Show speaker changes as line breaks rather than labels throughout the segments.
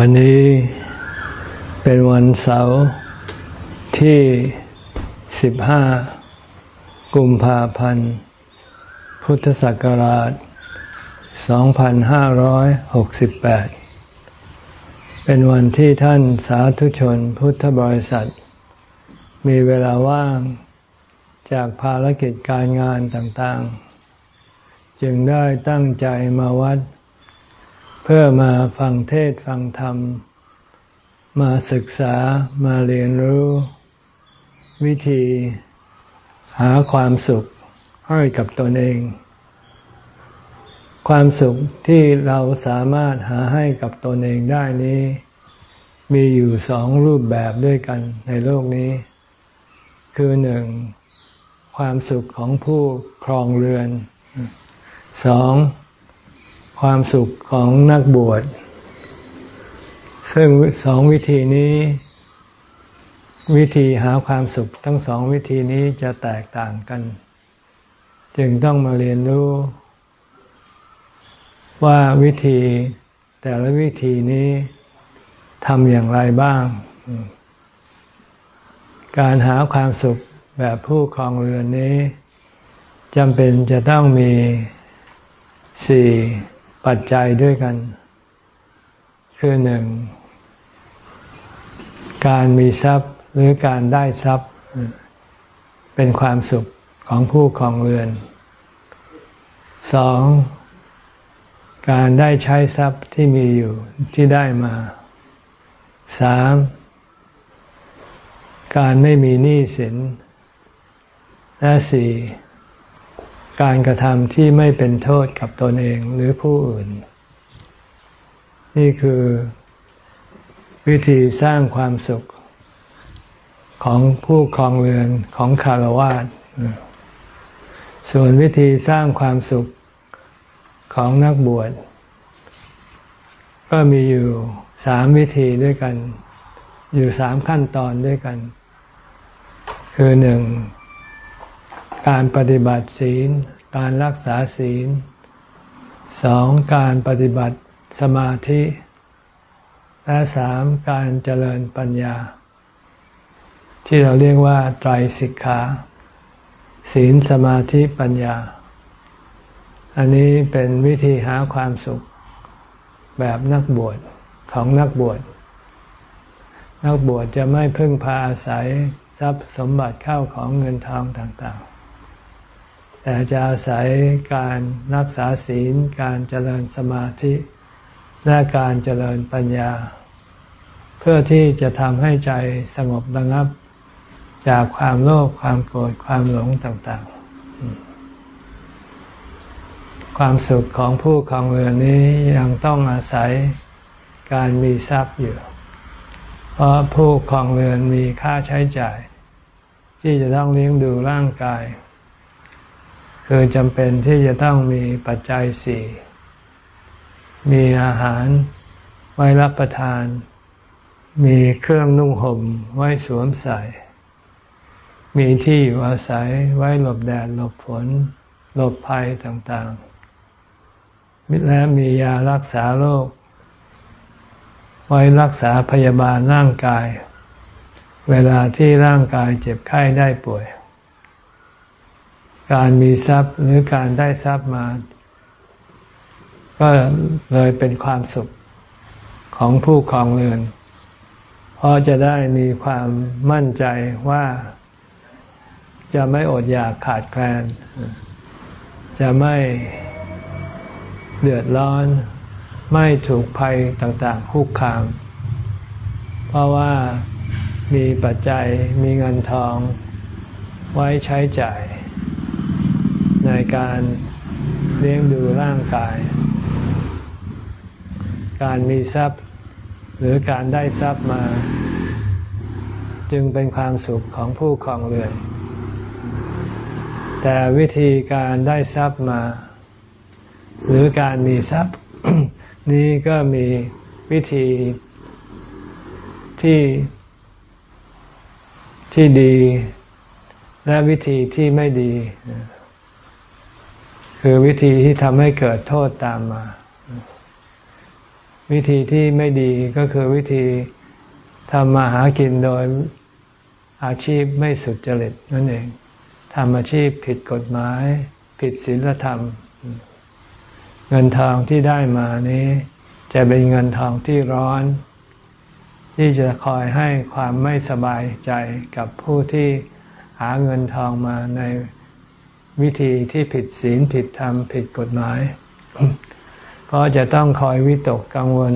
วันนี้เป็นวันเสาร์ที่ 15 กุมภาพันธ์ พุทธศักราช 2568 เป็นวันที่ท่านสาธุชนพุทธบริษัท มีเวลาว่างจากภารกิจการงานต่างๆ จึงได้ตั้งใจมาวัด พื่อมาฟังเทศฟังธรรม มาศึกษามาเรียนรู้ วิธีหาความสุขให้กับตนเอง ความสุขที่เราสามารถหาให้กับตนเองได้นี้ มีอยู่สองรูปแบบด้วยกันในโลกนี้ คือหนึ่งความสุขของผู้ครองเรือนสอง ความสุขของนักบวช ซึ่งสองวิธีนี้ วิธีหาความสุขทั้งสองวิธีนี้จะแตกต่างกัน จึงต้องมาเรียนรู้ ว่าวิธีแต่ละวิธีนี้ทำอย่างไรบ้าง การหาความสุขแบบผู้ครองเรือนนี้จำเป็นจะต้องมีสี่ ปัจจัยด้วยกัน คือหนึ่งการมีทรัพย์หรือการได้ทรัพย์ เป็นความสุขของผู้ครองเรือนสองการได้ใช้ทรัพย์ที่มีอยู่ที่ได้มาสามการไม่มีหนี้สินและสี่ การกระทำที่ไม่เป็นโทษกับตนเองหรือผู้อื่น นี่คือวิธีสร้างความสุขของผู้ครองเรือนของคารวาสส่วนวิธีสร้างความสุขของนักบวชก็มีอยู่สามวิธีด้วยกัน อยู่สามขั้นตอนด้วยกัน คือหนึ่ง การปฏิบัติศีล การรักษาศีลสองการปฏิบัติสมาธิ และสามการเจริญปัญญา ที่เราเรียกว่าไตรสิกขาศีลสมาธิปัญญา อันนี้เป็นวิธีหาความสุขแบบนักบวชของนักบวช นักบวชจะไม่พึ่งพาอาศัยทรัพย์สมบัติเข้าของเงินทองต่าง แต่จะอาศัยการรักษาศีล การเจริญสมาธิ และการเจริญปัญญา เพื่อที่จะทำให้ใจสงบระงับ จากความโลภความโกรธความหลงต่างๆ ความสุขของผู้ครองเรือนนี้ยังต้องอาศัยการมีทรัพย์อยู่ เพราะผู้ครองเรือนมีค่าใช้จ่าย ที่จะต้องเลี้ยงดูร่างกาย คือจำเป็นที่จะต้องมีปัจจัยสี่ มีอาหารไว้รับประทาน มีเครื่องนุ่งห่มไว้สวมใส่ มีที่อยู่อาศัยไว้หลบแดดหลบฝนหลบภัยต่างๆ และมียารักษาโรค ไว้รักษาพยาบาลร่างกาย เวลาที่ร่างกายเจ็บไข้ได้ป่วย การมีทรัพย์หรือการได้ทรัพย์มา ก็เลยเป็นความสุขของผู้ครองเรือน เพราะจะได้มีความมั่นใจว่าจะไม่อดอยากขาดแคลน จะไม่เดือดร้อน ไม่ถูกภัยต่างๆ คุกคาม เพราะว่ามีปัจจัยมีเงินทองไว้ใช้จ่าย ในการเลี้ยงดูร่างกาย การมีทรัพย์ หรือการได้ทรัพย์มา จึงเป็นความสุขของผู้ครองเรือน แต่วิธีการได้ทรัพย์มา หรือการมีทรัพย์ นี้ก็มีวิธีที่ที่ดีและวิธีที่ไม่ดี คือวิธีที่ทำให้เกิดโทษตามมา วิธีที่ไม่ดีก็คือวิธีทำมาหากินโดยอาชีพไม่สุจริตนั่นเองทำอาชีพผิดกฎหมาย ผิดศีลธรรม เงินทองที่ได้มานี้ จะเป็นเงินทองที่ร้อน ที่จะคอยให้ความไม่สบายใจกับผู้ที่หาเงินทองมาใน วิธีที่ผิดศีลผิดธรรมผิดกฎหมาย เพราะจะต้องคอยวิตกกังวล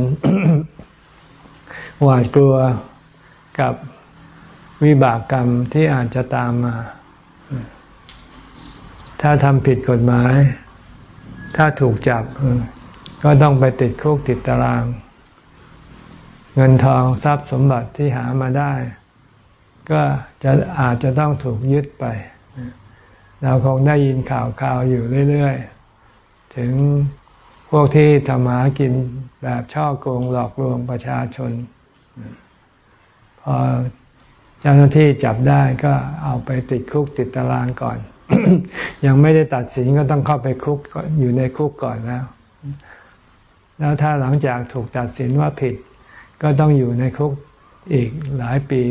หวาดกลัวกับวิบากกรรมที่อาจจะตามมา ถ้าทำผิดกฎหมาย ถ้าถูกจับ ก็ต้องไปติดคุกติดตาราง เงินทองทรัพย์สมบัติที่หามาได้ ก็จะอาจจะต้องถูกยึดไป เราคงได้ยินข่าวข่าวอยู่เรื่อยๆ ถึงพวกที่ทำหากินแบบช่อโกงหลอกลวงประชาชน พอเจ้าหน้าที่จับได้ก็เอาไปติดคุกติดตารางก่อน ยังไม่ได้ตัดสินก็ต้องเข้าไปคุกอยู่ในคุกก่อนแล้ว แล้วถ้าหลังจากถูกตัดสินว่าผิด ก็ต้องอยู่ในคุกอีกหลายปี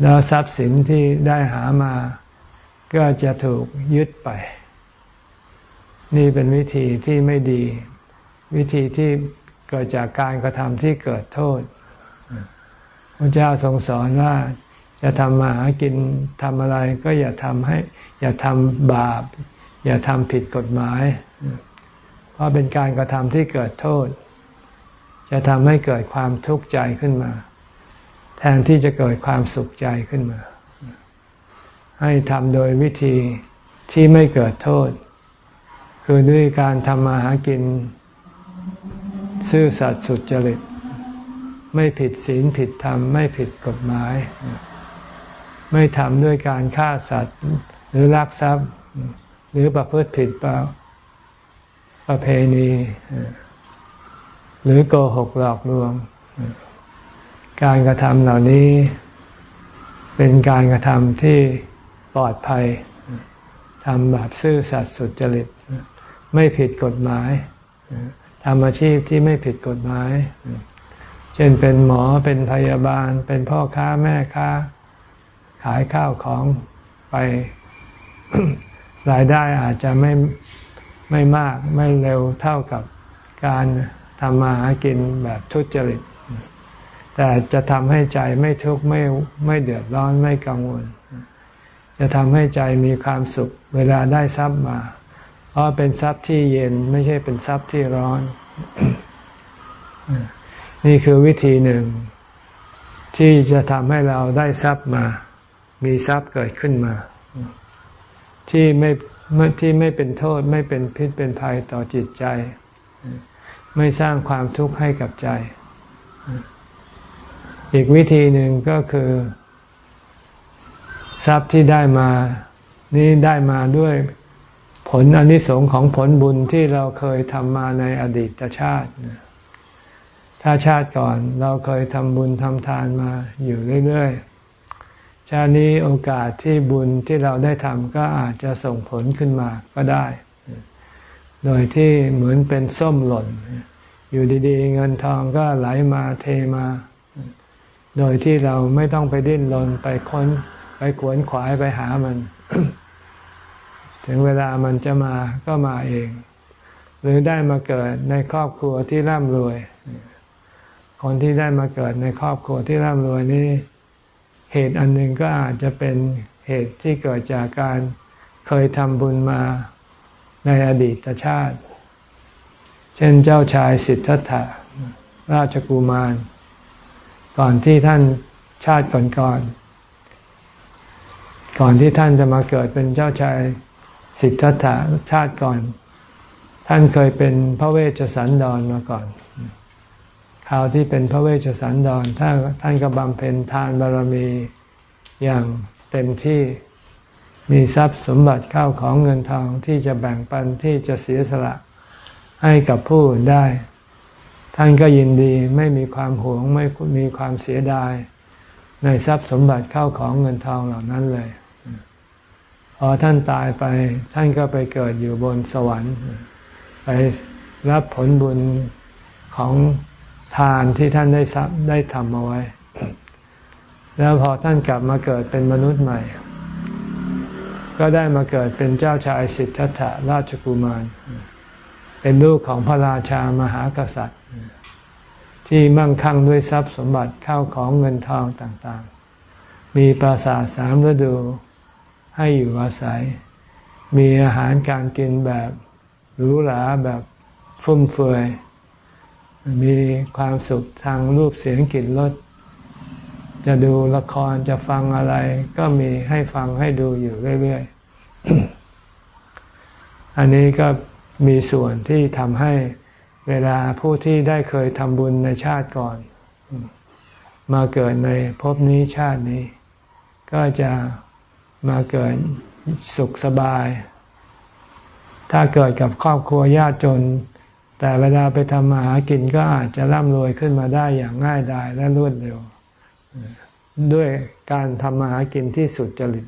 แล้วทรัพย์สินที่ได้หามา ก็จะถูกยึดไป นี่เป็นวิธีที่ไม่ดี วิธีที่เกิดจากการกระทำที่เกิดโทษพระเจ้าทรงสอนว่าจะทำมาหากินทำอะไรก็อย่าทำให้ อย่าทำบาป อย่าทำผิดกฎหมาย เพราะเป็นการกระทำที่เกิดโทษ จะทำให้เกิดความทุกข์ใจขึ้นมา แทนที่จะเกิดความสุขใจขึ้นมา ให้ทำโดยวิธีที่ไม่เกิดโทษ คือด้วยการทำมาหากิน ซื่อสัตย์สุจริต ไม่ผิดศีลผิดธรรม ไม่ผิดกฎหมาย ไม่ทำด้วยการฆ่าสัตว์หรือลักทรัพย์ หรือประพฤติผิดประประเพณี หรือโกหกหลอกลวง การกระทำเหล่านี้เป็นการกระทำที่ ปลอดภัยทำแบบซื่อสัตย์สุจริต ไม่ผิดกฎหมายทำอาชีพที่ไม่ผิดกฎหมาย เช่นเป็นหมอเป็นพยาบาล เป็นพ่อค้าแม่ค้า ขายข้าวของไปรายได้อาจจะไม่ไม่มากไม่เร็วเท่ากับการทำมาหากินแบบทุจริต แต่จะทำให้ใจไม่ทุกข์ไม่ไม่เดือดร้อนไม่กังวล จะทำให้ใจมีความสุข เวลาได้ทรัพย์มา เพราะเป็นทรัพย์ที่เย็นไม่ใช่เป็นทรัพย์ที่ร้อน นี่คือวิธีหนึ่ง ที่จะทำให้เราได้ทรัพย์มา มีทรัพย์เกิดขึ้นมา ที่ไม่ที่ไม่เป็นโทษไม่เป็นพิษเป็นภัยต่อจิตใจ ไม่สร้างความทุกข์ให้กับใจ อีกวิธีหนึ่งก็คือ ทรัพย์ที่ได้มานี้ได้มาด้วยผลอนิสงค์ของผลบุญที่เราเคยทำมาในอดีตชาติ ถ้าชาติก่อนเราเคยทำบุญทำทานมาอยู่เรื่อยๆ ชาตินี้โอกาสที่บุญที่เราได้ทำก็อาจจะส่งผลขึ้นมาก็ได้ โดยที่เหมือนเป็นส้มหล่น อยู่ดีๆ เงินทองก็ไหลมาเทมา โดยที่เราไม่ต้องไปดิ้นรนไปค้น ไปขวนขวายไปหามัน ถึงเวลามันจะมาก็มาเอง หรือได้มาเกิดในครอบครัวที่ร่ำรวย คนที่ได้มาเกิดในครอบครัวที่ร่ำรวยนี้ เหตุอันหนึ่งก็อาจจะเป็นเหตุที่เกิดจากการเคยทำบุญมาในอดีตชาติ เช่นเจ้าชายสิทธัตถะราชกุมาร ก่อนที่ท่านชาติก่อนก่อน ก่อนที่ท่านจะมาเกิดเป็นเจ้าชายสิทธัตถะชาติก่อน ท่านเคยเป็นพระเวชสันดรมาก่อนคราวที่เป็นพระเวชสันดรท่านท่านก็บำเพ็ญทานบารมีอย่างเต็มที่มีทรัพย์สมบัติเข้าของเงินทองที่จะแบ่งปันที่จะเสียสละให้กับผู้อื่นได้ ท่านก็ยินดีไม่มีความหวงไม่มีความเสียดาย ในทรัพย์สมบัติเข้าของเงินทองเหล่านั้นเลย พอท่านตายไปท่านก็ไปเกิดอยู่บนสวรรค์ ไปรับผลบุญของทานที่ท่านได้ได้ทำเอาไว้ แล้วพอท่านกลับมาเกิดเป็นมนุษย์ใหม่ ก็ได้มาเกิดเป็นเจ้าชายสิทธัตถะราชกุมาร เป็นลูกของพระราชามหากษัตริย์ ที่มั่งคั่งด้วยทรัพย์สมบัติเข้าของเงินทองต่างๆ มีปราสาทสามฤดู ให้อยู่อาศัย มีอาหารการกินแบบหรูหราแบบฟุ่มเฟือย มีความสุขทางรูปเสียงกลิ่นรสจะดูละครจะฟังอะไร ก็มีให้ฟังให้ดูอยู่เรื่อยๆ อันนี้ก็มีส่วนที่ทำให้เวลาผู้ที่ได้เคยทำบุญในชาติก่อน มาเกิดในภพนี้ชาตินี้ ก็จะ มาเกิดสุขสบาย ถ้าเกิดกับครอบครัวยากจน แต่เวลาไปทำมาหากินก็อาจจะร่ำรวยขึ้นมาได้อย่างง่ายดายและรวดเร็ว ด้วยการทำมาหากินที่สุดจริต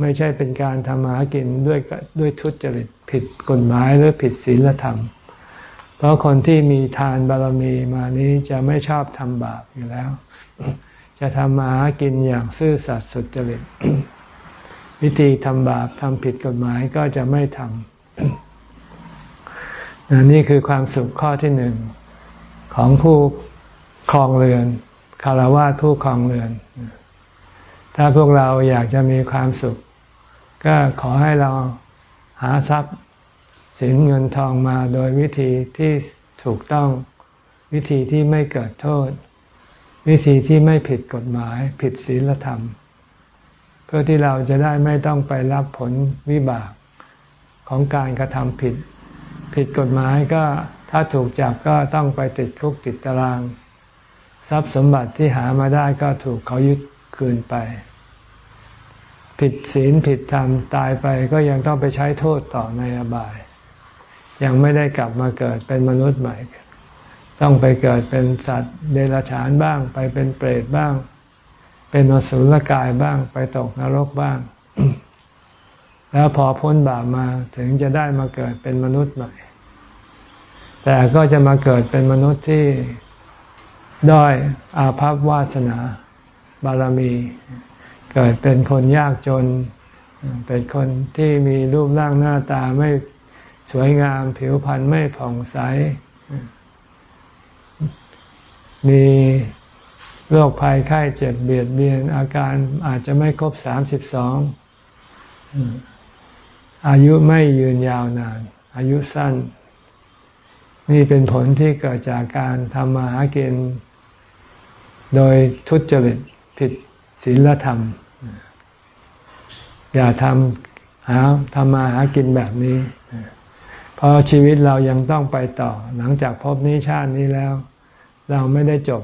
ไม่ใช่เป็นการทำมาหากินด้วยด้วยทุจริตผิดกฎหมายหรือผิดศีลธรรม เพราะคนที่มีทานบารมีมานี้จะไม่ชอบทำบาปอยู่แล้ว จะทำมาหากินอย่างซื่อสัตย์สุจริต วิธีทำบาปทำผิดกฎหมายก็จะไม่ทำนี่คือความสุขข้อที่หนึ่งของผู้ครองเรือนคารวะผู้ครองเรือน ถ้าพวกเราอยากจะมีความสุข ก็ขอให้เราหาทรัพย์สินเงินทองมาโดยวิธีที่ถูกต้องวิธีที่ไม่เกิดโทษ วิธีที่ไม่ผิดกฎหมาย ผิดศีลธรรม พื่อที่เราจะได้ไม่ต้องไปรับผลวิบากของการกระทำผิด ผิดกฎหมายก็ถ้าถูกจับก็ต้องไปติดคุกติดตาราง ทรัพย์สมบัติที่หามาได้ก็ถูกเขายึดคืนไป ผิดศีลผิดธรรมตายไปก็ยังต้องไปใช้โทษต่อในอบาย ยังไม่ได้กลับมาเกิดเป็นมนุษย์ใหม่ ต้องไปเกิดเป็นสัตว์เดรัจฉานบ้าง ไปเป็นเปรตบ้าง เป็นอสุรกายบ้าง ไปตกนรกบ้าง แล้วพอพ้นบาปมาถึงจะได้มาเกิดเป็นมนุษย์ใหม่ แต่ก็จะมาเกิดเป็นมนุษย์ที่ด้อยอาภัพวาสนาบารมี เกิดเป็นคนยากจน เป็นคนที่มีรูปร่างหน้าตาไม่สวยงามผิวพรรณไม่ผ่องใส มี โรคภัยไข้เจ็บเบียดเบียน อาการอาจจะไม่ครบสามสิบสองอายุไม่ยืนยาวนาน อายุสั้น นี่เป็นผลที่เกิดจากการทำมาหากินโดยทุจริตผิดศีลธรรม อย่าทำหาทำมาหากินแบบนี้ เพราะชีวิตเรายังต้องไปต่อ หลังจากพบนี้ชาตินี้แล้ว เราไม่ได้จบ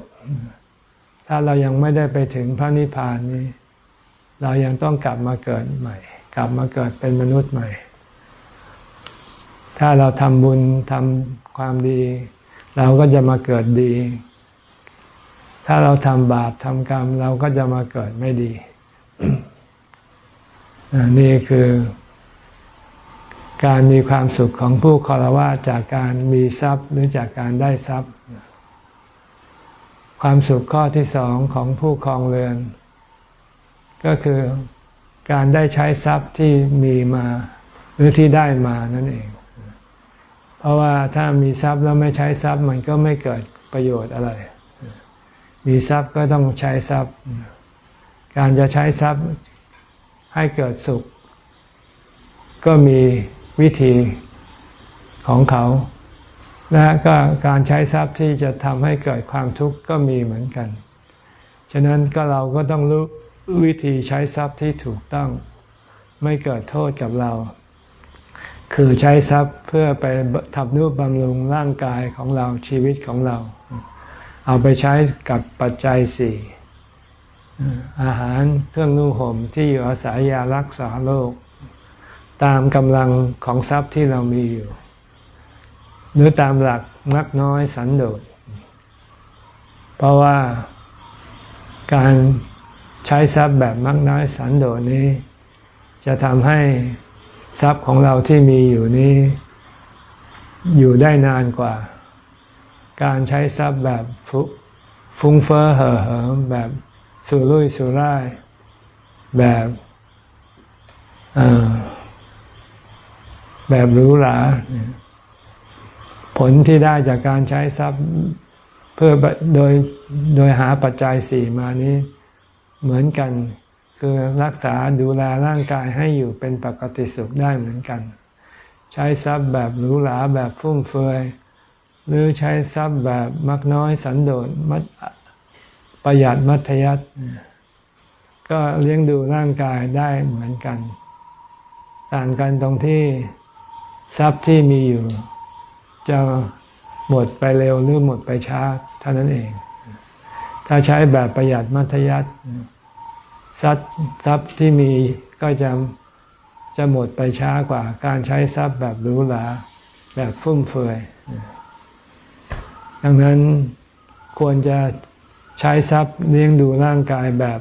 ถ้าเรายังไม่ได้ไปถึงพระนิพพานนี้ เรายังต้องกลับมาเกิดใหม่ กลับมาเกิดเป็นมนุษย์ใหม่ ถ้าเราทำบุญทำความดี เราก็จะมาเกิดดี ถ้าเราทำบาปทำกรรม เราก็จะมาเกิดไม่ดี นี่คือการมีความสุขของผู้คารวะจากการมีทรัพย์หรือจากการได้ทรัพย์ ความสุขข้อที่สองของผู้ครองเรือน ก็คือการได้ใช้ทรัพย์ที่มีมา หรือที่ได้มานั่นเอง เพราะว่าถ้ามีทรัพย์แล้วไม่ใช้ทรัพย์มันก็ไม่เกิดประโยชน์อะไร มีทรัพย์ก็ต้องใช้ทรัพย์ การจะใช้ทรัพย์ให้เกิดสุข ก็มีวิธีของเขา และก็การใช้ทรัพย์ที่จะทำให้เกิดความทุกข์ก็มีเหมือนกัน ฉะนั้นก็เราก็ต้องรู้วิธีใช้ทรัพย์ที่ถูกต้อง ไม่เกิดโทษกับเรา คือใช้ทรัพย์เพื่อไปทำนุบำรุงร่างกายของเราชีวิตของเรา เอาไปใช้กับปัจจัยสี่อาหารเครื่องนุ่งห่มที่อยู่อาศัยยารักษาโรคตามกำลังของทรัพย์ที่เรามีอยู่ หรือตามหลักมักน้อยสันโดษ เพราะว่าการใช้ทรัพย์แบบมักน้อยสันโดษนี้ จะทำให้ทรัพย์ของเราที่มีอยู่นี้ อยู่ได้นานกว่า การใช้ทรัพย์แบบฟุ้งเฟ้อเห่อเหิมแบบสุรุ่ยสุร่ายแบบแบบหรูหรา ผลที่ได้จากการใช้ทรัพย์เพื่อโดยโดยหาปัจจัยสี่มานี้ เหมือนกัน คือรักษาดูแลร่างกายให้อยู่เป็นปกติสุขได้เหมือนกัน ใช้ทรัพย์แบบหรูหราแบบฟุ่มเฟือยหรือใช้ทรัพย์แบบมักน้อยสันโดษมัประหยัดมัธยัติก็เลี้ยงดูร่างกายได้เหมือนกัน ต่างกันตรงที่ทรัพย์ที่มีอยู่ จะหมดไปเร็วหรือหมดไปช้าเท่านั้นเอง ถ้าใช้แบบประหยัดมัธยัติทรัพย์ทรัพย์ที่มีก็จะจะหมดไปช้ากว่า การใช้ทรัพย์แบบหรูหราแบบฟุ่มเฟือย ดังนั้นควรจะใช้ทรัพย์เลี้ยงดูร่างกายแบบ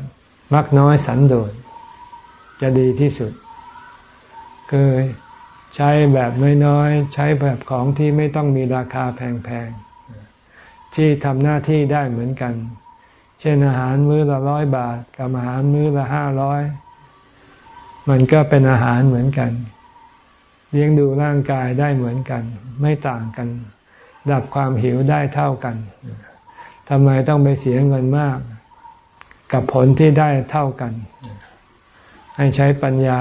มักน้อยสันโดษจะดีที่สุด คือ ใช้แบบน้อยๆ ใช้แบบของที่ไม่ต้องมีราคาแพงๆ ที่ทำหน้าที่ได้เหมือนกัน เช่นอาหารมื้อละร้อยบาท กับอาหารมื้อละห้าร้อยมันก็เป็นอาหารเหมือนกัน เลี้ยงดูร่างกายได้เหมือนกัน ไม่ต่างกัน ดับความหิวได้เท่ากันทำไมต้องไปเสียเงินมาก กับผลที่ได้เท่ากัน ให้ใช้ปัญญา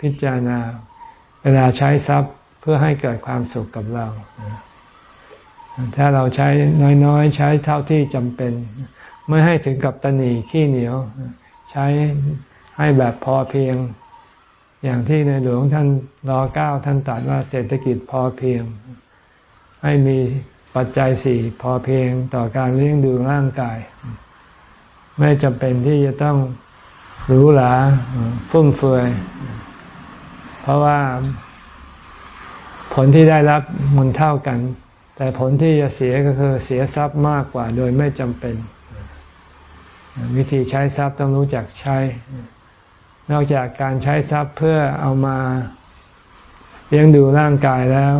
พิจารณา เวลาใช้ทรัพย์เพื่อให้เกิดความสุขกับเรา ถ้าเราใช้น้อยๆ ใช้เท่าที่จำเป็น ไม่ให้ถึงกับตนีขี้เหนียว ใช้ให้แบบพอเพียง อย่างที่ในหลวงท่านรอเก้าท่านตรัสว่าเศรษฐกิจพอเพียง ให้มีปัจจัยสี่พอเพียงต่อการเลี้ยงดูร่างกาย ไม่จำเป็นที่จะต้องหรูหราฟุ่มเฟือย เพราะว่าผลที่ได้รับมันเท่ากัน แต่ผลที่จะเสียก็คือเสียทรัพย์มากกว่า โดยไม่จำเป็น วิธีใช้ทรัพย์ต้องรู้จักใช้ นอกจากการใช้ทรัพย์เพื่อเอามาเลี้ยงดูร่างกายแล้ว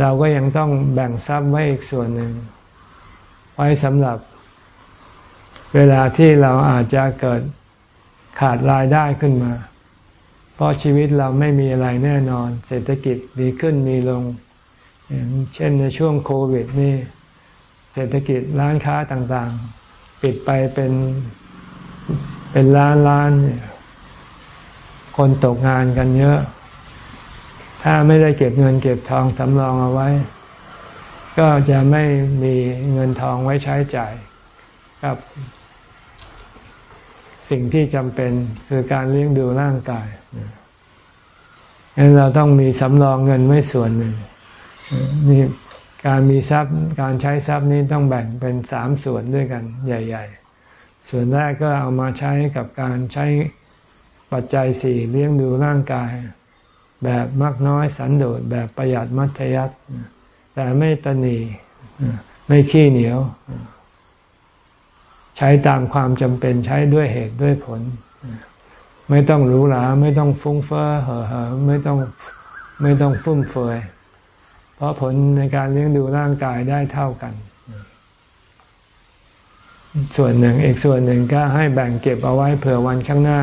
เราก็ยังต้องแบ่งทรัพย์ไว้อีกส่วนหนึ่ง ไว้สำหรับ เวลาที่เราอาจจะเกิดขาดรายได้ขึ้นมา เพราะชีวิตเราไม่มีอะไรแน่นอน เศรษฐกิจดีขึ้นมีลง เช่นในช่วงโควิดนี่ เศรษฐกิจร้านค้าต่างๆ ปิดไปเป็นเป็นล้านล้านเนี่ยคนตกงานกันเยอะ ถ้าไม่ได้เก็บเงินเก็บทองสำรองเอาไว้ ก็จะไม่มีเงินทองไว้ใช้จ่าย กับ สิ่งที่จำเป็นคือการเลี้ยงดูร่างกายดังนั้นเราต้องมีสำรองเงินไว้ส่วนหนึ่งนี่การมีทรัพย์การใช้ทรัพย์นี้ต้องแบ่งเป็นสามส่วนด้วยกัน ใหญ่ ๆ ส่วนแรกก็เอามาใช้กับการใช้ปัจจัยสี่เลี้ยงดูร่างกาย แบบมากน้อยสันโดษแบบประหยัดมัธยัติแต่ไม่ตนีไม่ขี้เหนียว ใช้ตามความจำเป็นใช้ด้วยเหตุด้วยผล ไม่ต้องหรูหราไม่ต้องฟุ้งเฟ้อเหอเหอไม่ต้องไม่ต้องฟุ่มเฟือยเพราะผลในการเลี้ยงดูร่างกายได้เท่ากัน ส่วนหนึ่งอีกส่วนหนึ่งก็ให้แบ่งเก็บเอาไว้เผื่อวันข้างหน้า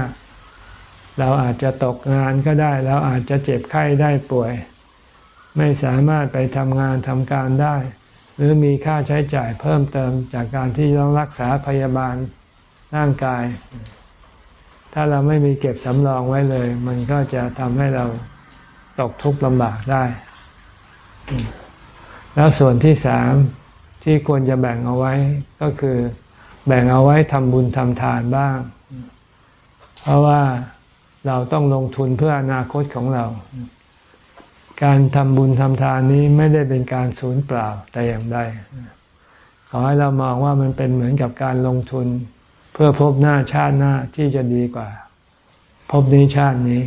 เราอาจจะตกงานก็ได้เราอาจจะเจ็บไข้ได้ป่วย ไม่สามารถไปทำงานทำการได้ หรือมีค่าใช้จ่ายเพิ่มเติมจากการที่ต้องรักษาพยาบาลร่างกาย ถ้าเราไม่มีเก็บสำรองไว้เลย มันก็จะทำให้เราตกทุกข์ลำบากได้ แล้วส่วนที่สามที่ควรจะแบ่งเอาไว้ก็คือแบ่งเอาไว้ทำบุญทำทานบ้าง เพราะว่าเราต้องลงทุนเพื่ออนาคตของเรา การทำบุญทำทานนี้ไม่ได้เป็นการสูญเปล่าแต่อย่างใดขอให้เรามองว่ามันเป็นเหมือนกับการลงทุน เพื่อพบหน้าชาติหน้าที่จะดีกว่า พบนี้ชาตินี้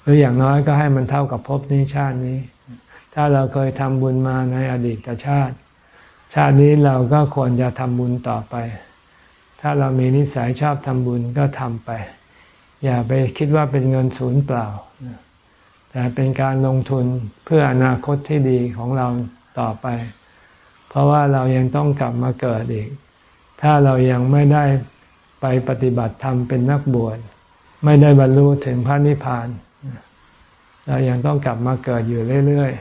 หรืออย่างน้อยก็ให้มันเท่ากับพบนี้ชาตินี้ ถ้าเราเคยทำบุญมาในอดีตชาติ ชาตินี้เราก็ควรจะทำบุญต่อไป ถ้าเรามีนิสัยชอบทำบุญก็ทำไป อย่าไปคิดว่าเป็นเงินศูนย์เปล่า แต่เป็นการลงทุนเพื่ออนาคตที่ดีของเราต่อไป เพราะว่าเรายังต้องกลับมาเกิดอีก ถ้าเรายังไม่ได้ไปปฏิบัติธรรมเป็นนักบวชไม่ได้บรรลุถึงพระนิพพาน เรายังต้องกลับมาเกิดอยู่เรื่อย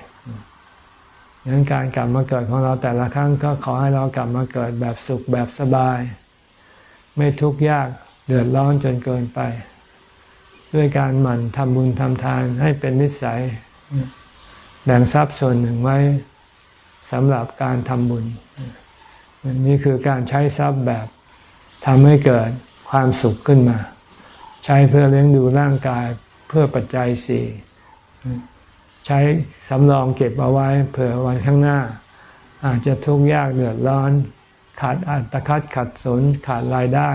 ๆดังนั้นการกลับมาเกิดของเราแต่ละครั้งก็ขอให้เรากลับมาเกิดแบบสุขแบบสบาย ไม่ทุกข์ยากเดือดร้อนจนเกินไป ด้วยการหมั่นทำบุญทำทานให้เป็นนิสัย แบ่งทรัพย์ส่วนหนึ่งไว้สำหรับการทำบุญ นี่คือการใช้ทรัพย์แบบทำให้เกิดความสุขขึ้นมา ใช้เพื่อเลี้ยงดูร่างกายเพื่อปัจจัยสี่ใช้สำรองเก็บเอาไว้เผื่อวันข้างหน้า อาจจะทุกข์ยากเดือดร้อน ขาดอัตคัดขัดสนขาดรายได้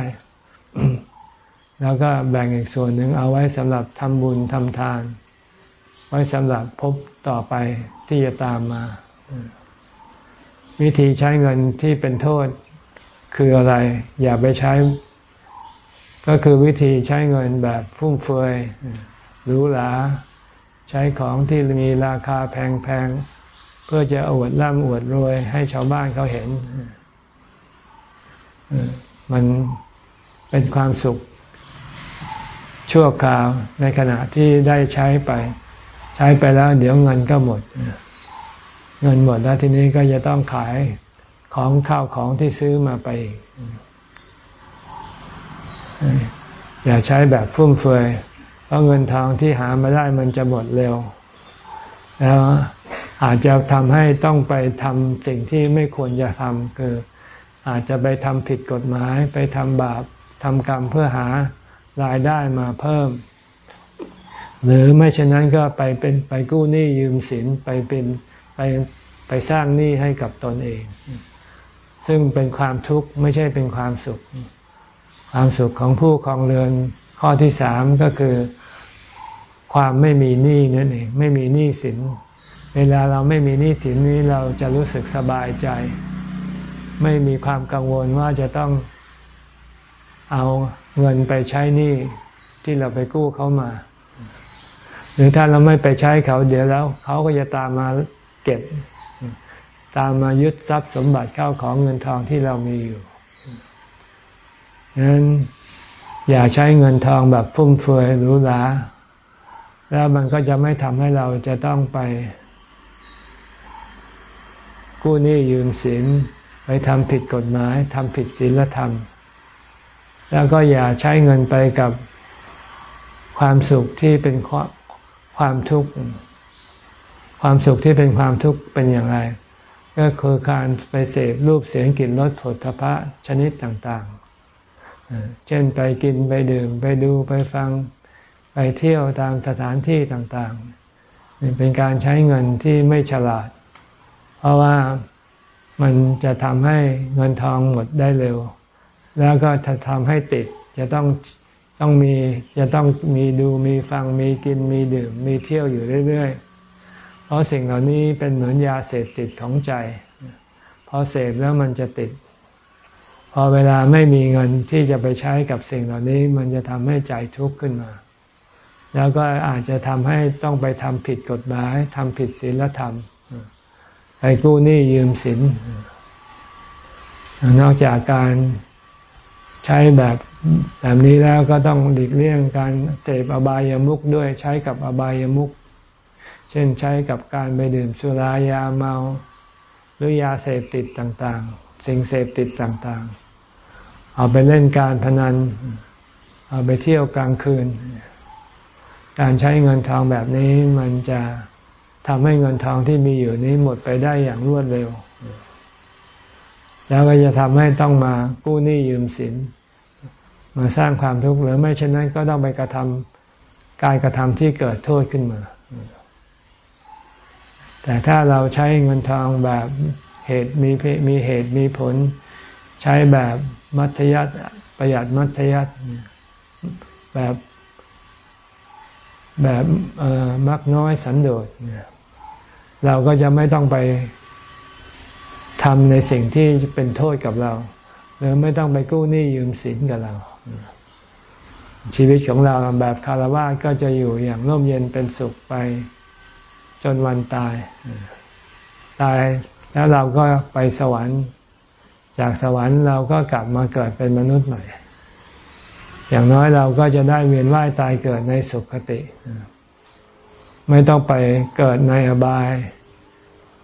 แล้วก็แบ่งอีกส่วนหนึ่งเอาไว้สำหรับทำบุญทำทาน ไว้สำหรับพบต่อไปที่จะตามมา วิธีใช้เงินที่เป็นโทษคืออะไร อย่าไปใช้ ก็คือวิธีใช้เงินแบบฟุ่มเฟือยหรูหราใช้ของที่มีราคาแพงๆ เพื่อจะอวดร่ำอวดรวย ให้ชาวบ้านเขาเห็น มันเป็นความสุข ชั่วคราวในขณะที่ได้ใช้ไป ใช้ไปแล้วเดี๋ยวเงินก็หมด เงินหมดแล้วทีนี้ก็จะต้องขายของข้าวของที่ซื้อมาไปอย่าใช้แบบฟุ่มเฟือยเพราะเงินทองที่หามาได้มันจะหมดเร็ว แล้วอาจจะทำให้ต้องไปทำสิ่งที่ไม่ควรจะทำคืออาจจะไปทำผิดกฎหมายไปทำบาปทำกรรมเพื่อหา รายได้มาเพิ่ม หรือไม่เช่นนั้นก็ไปเป็นไปกู้หนี้ยืมสินไปเป็นไปไปสร้างหนี้ให้กับตนเอง ซึ่งเป็นความทุกข์ไม่ใช่เป็นความสุข ความสุขของผู้ครองเรือนข้อที่สามก็คือความไม่มีหนี้นั่นเองไม่มีหนี้สิน เวลาเราไม่มีหนี้สินนี้เราจะรู้สึกสบายใจ ไม่มีความกังวลว่าจะต้องเอาเงินไปใช้หนี้ที่เราไปกู้เขามา หรือถ้าเราไม่ไปใช้เขาเดี๋ยวแล้วเขาก็จะตามมาเก็บ ตามมายึดทรัพย์สมบัติเข้าของเงินทองที่เรามีอยู่งนั้นอย่าใช้เงินทองแบบฟุ่มเฟือยหรูหราแล้วมันก็จะไม่ทำให้เราจะต้องไป กู้หนี้ยืมสินไปทำผิดกฎหมายทำผิดศีลธรรม แล้วก็อย่าใช้เงินไปกับความสุขที่เป็นความทุกข์ ความสุขที่เป็นความทุกข์เป็นอย่างไร ก็คือการไปเสพรูปเสียงกลิ่นรสผลทพะชนิดต่างๆ เช่นไปกินไปดื่ม ไปดูไปฟังไปเที่ยวตามสถานที่ต่างๆ เป็นการใช้เงินที่ไม่ฉลาด เพราะว่ามันจะทำให้เงินทองหมดได้เร็ว แล้วก็จะทำให้ติด จะต้องต้องมีจะต้องมีดูมีฟังมีกินมีดื่ม มีเที่ยวอยู่เรื่อยๆ เพราะสิ่งเหล่านี้เป็นเหมือนยาเสพติดของใจ พอเสพแล้วมันจะติด พอเวลาไม่มีเงินที่จะไปใช้กับสิ่งเหล่านี้ มันจะทำให้ใจทุกข์ขึ้นมา แล้วก็อาจจะทำให้ต้องไปทำผิดกฎหมายทำผิดศีลธรรมไปกู้หนี้ยืมสินนอกจากการ ใช้แบบแบบนี้แล้วก็ต้องหลีกเลี่ยงการเสพอบายามุขด้วยใช้กับอบายามุขเช่นใช้กับการไปดื่มสุรายาเมา หรือยาเสพติดต่างๆ สิ่งเสพติดต่างๆ เอาไปเล่นการพนัน เอาไปเที่ยวกลางคืน การใช้เงินทองแบบนี้มันจะทำให้เงินทองที่มีอยู่นี้หมดไปได้อย่างรวดเร็ว แล้วก็จะทำให้ต้องมากู้หนี้ยืมสิน มาสร้างความทุกข์หรือไม่เช่นนั้นก็ต้องไปกระทำการกระทำที่เกิดโทษขึ้นมา แต่ถ้าเราใช้เงินทองแบบเหตุมีมีเหตุมีผล ใช้แบบมัธยัติประหยัดมัธยัติแบบแบบมักน้อยสันโดษเราก็จะไม่ต้องไปทำในสิ่งที่เป็นโทษกับเรา หรือไม่ต้องไปกู้หนี้ยืมสินกับเรา ชีวิตของเราแบบคารวะก็จะอยู่อย่างร่มเย็นเป็นสุขไปจนวันตาย ตายแล้วเราก็ไปสวรรค์ จากสวรรค์เราก็กลับมาเกิดเป็นมนุษย์ใหม่ อย่างน้อยเราก็จะได้เวียนว่ายตายเกิดในสุขคติ ไม่ต้องไปเกิดในอบาย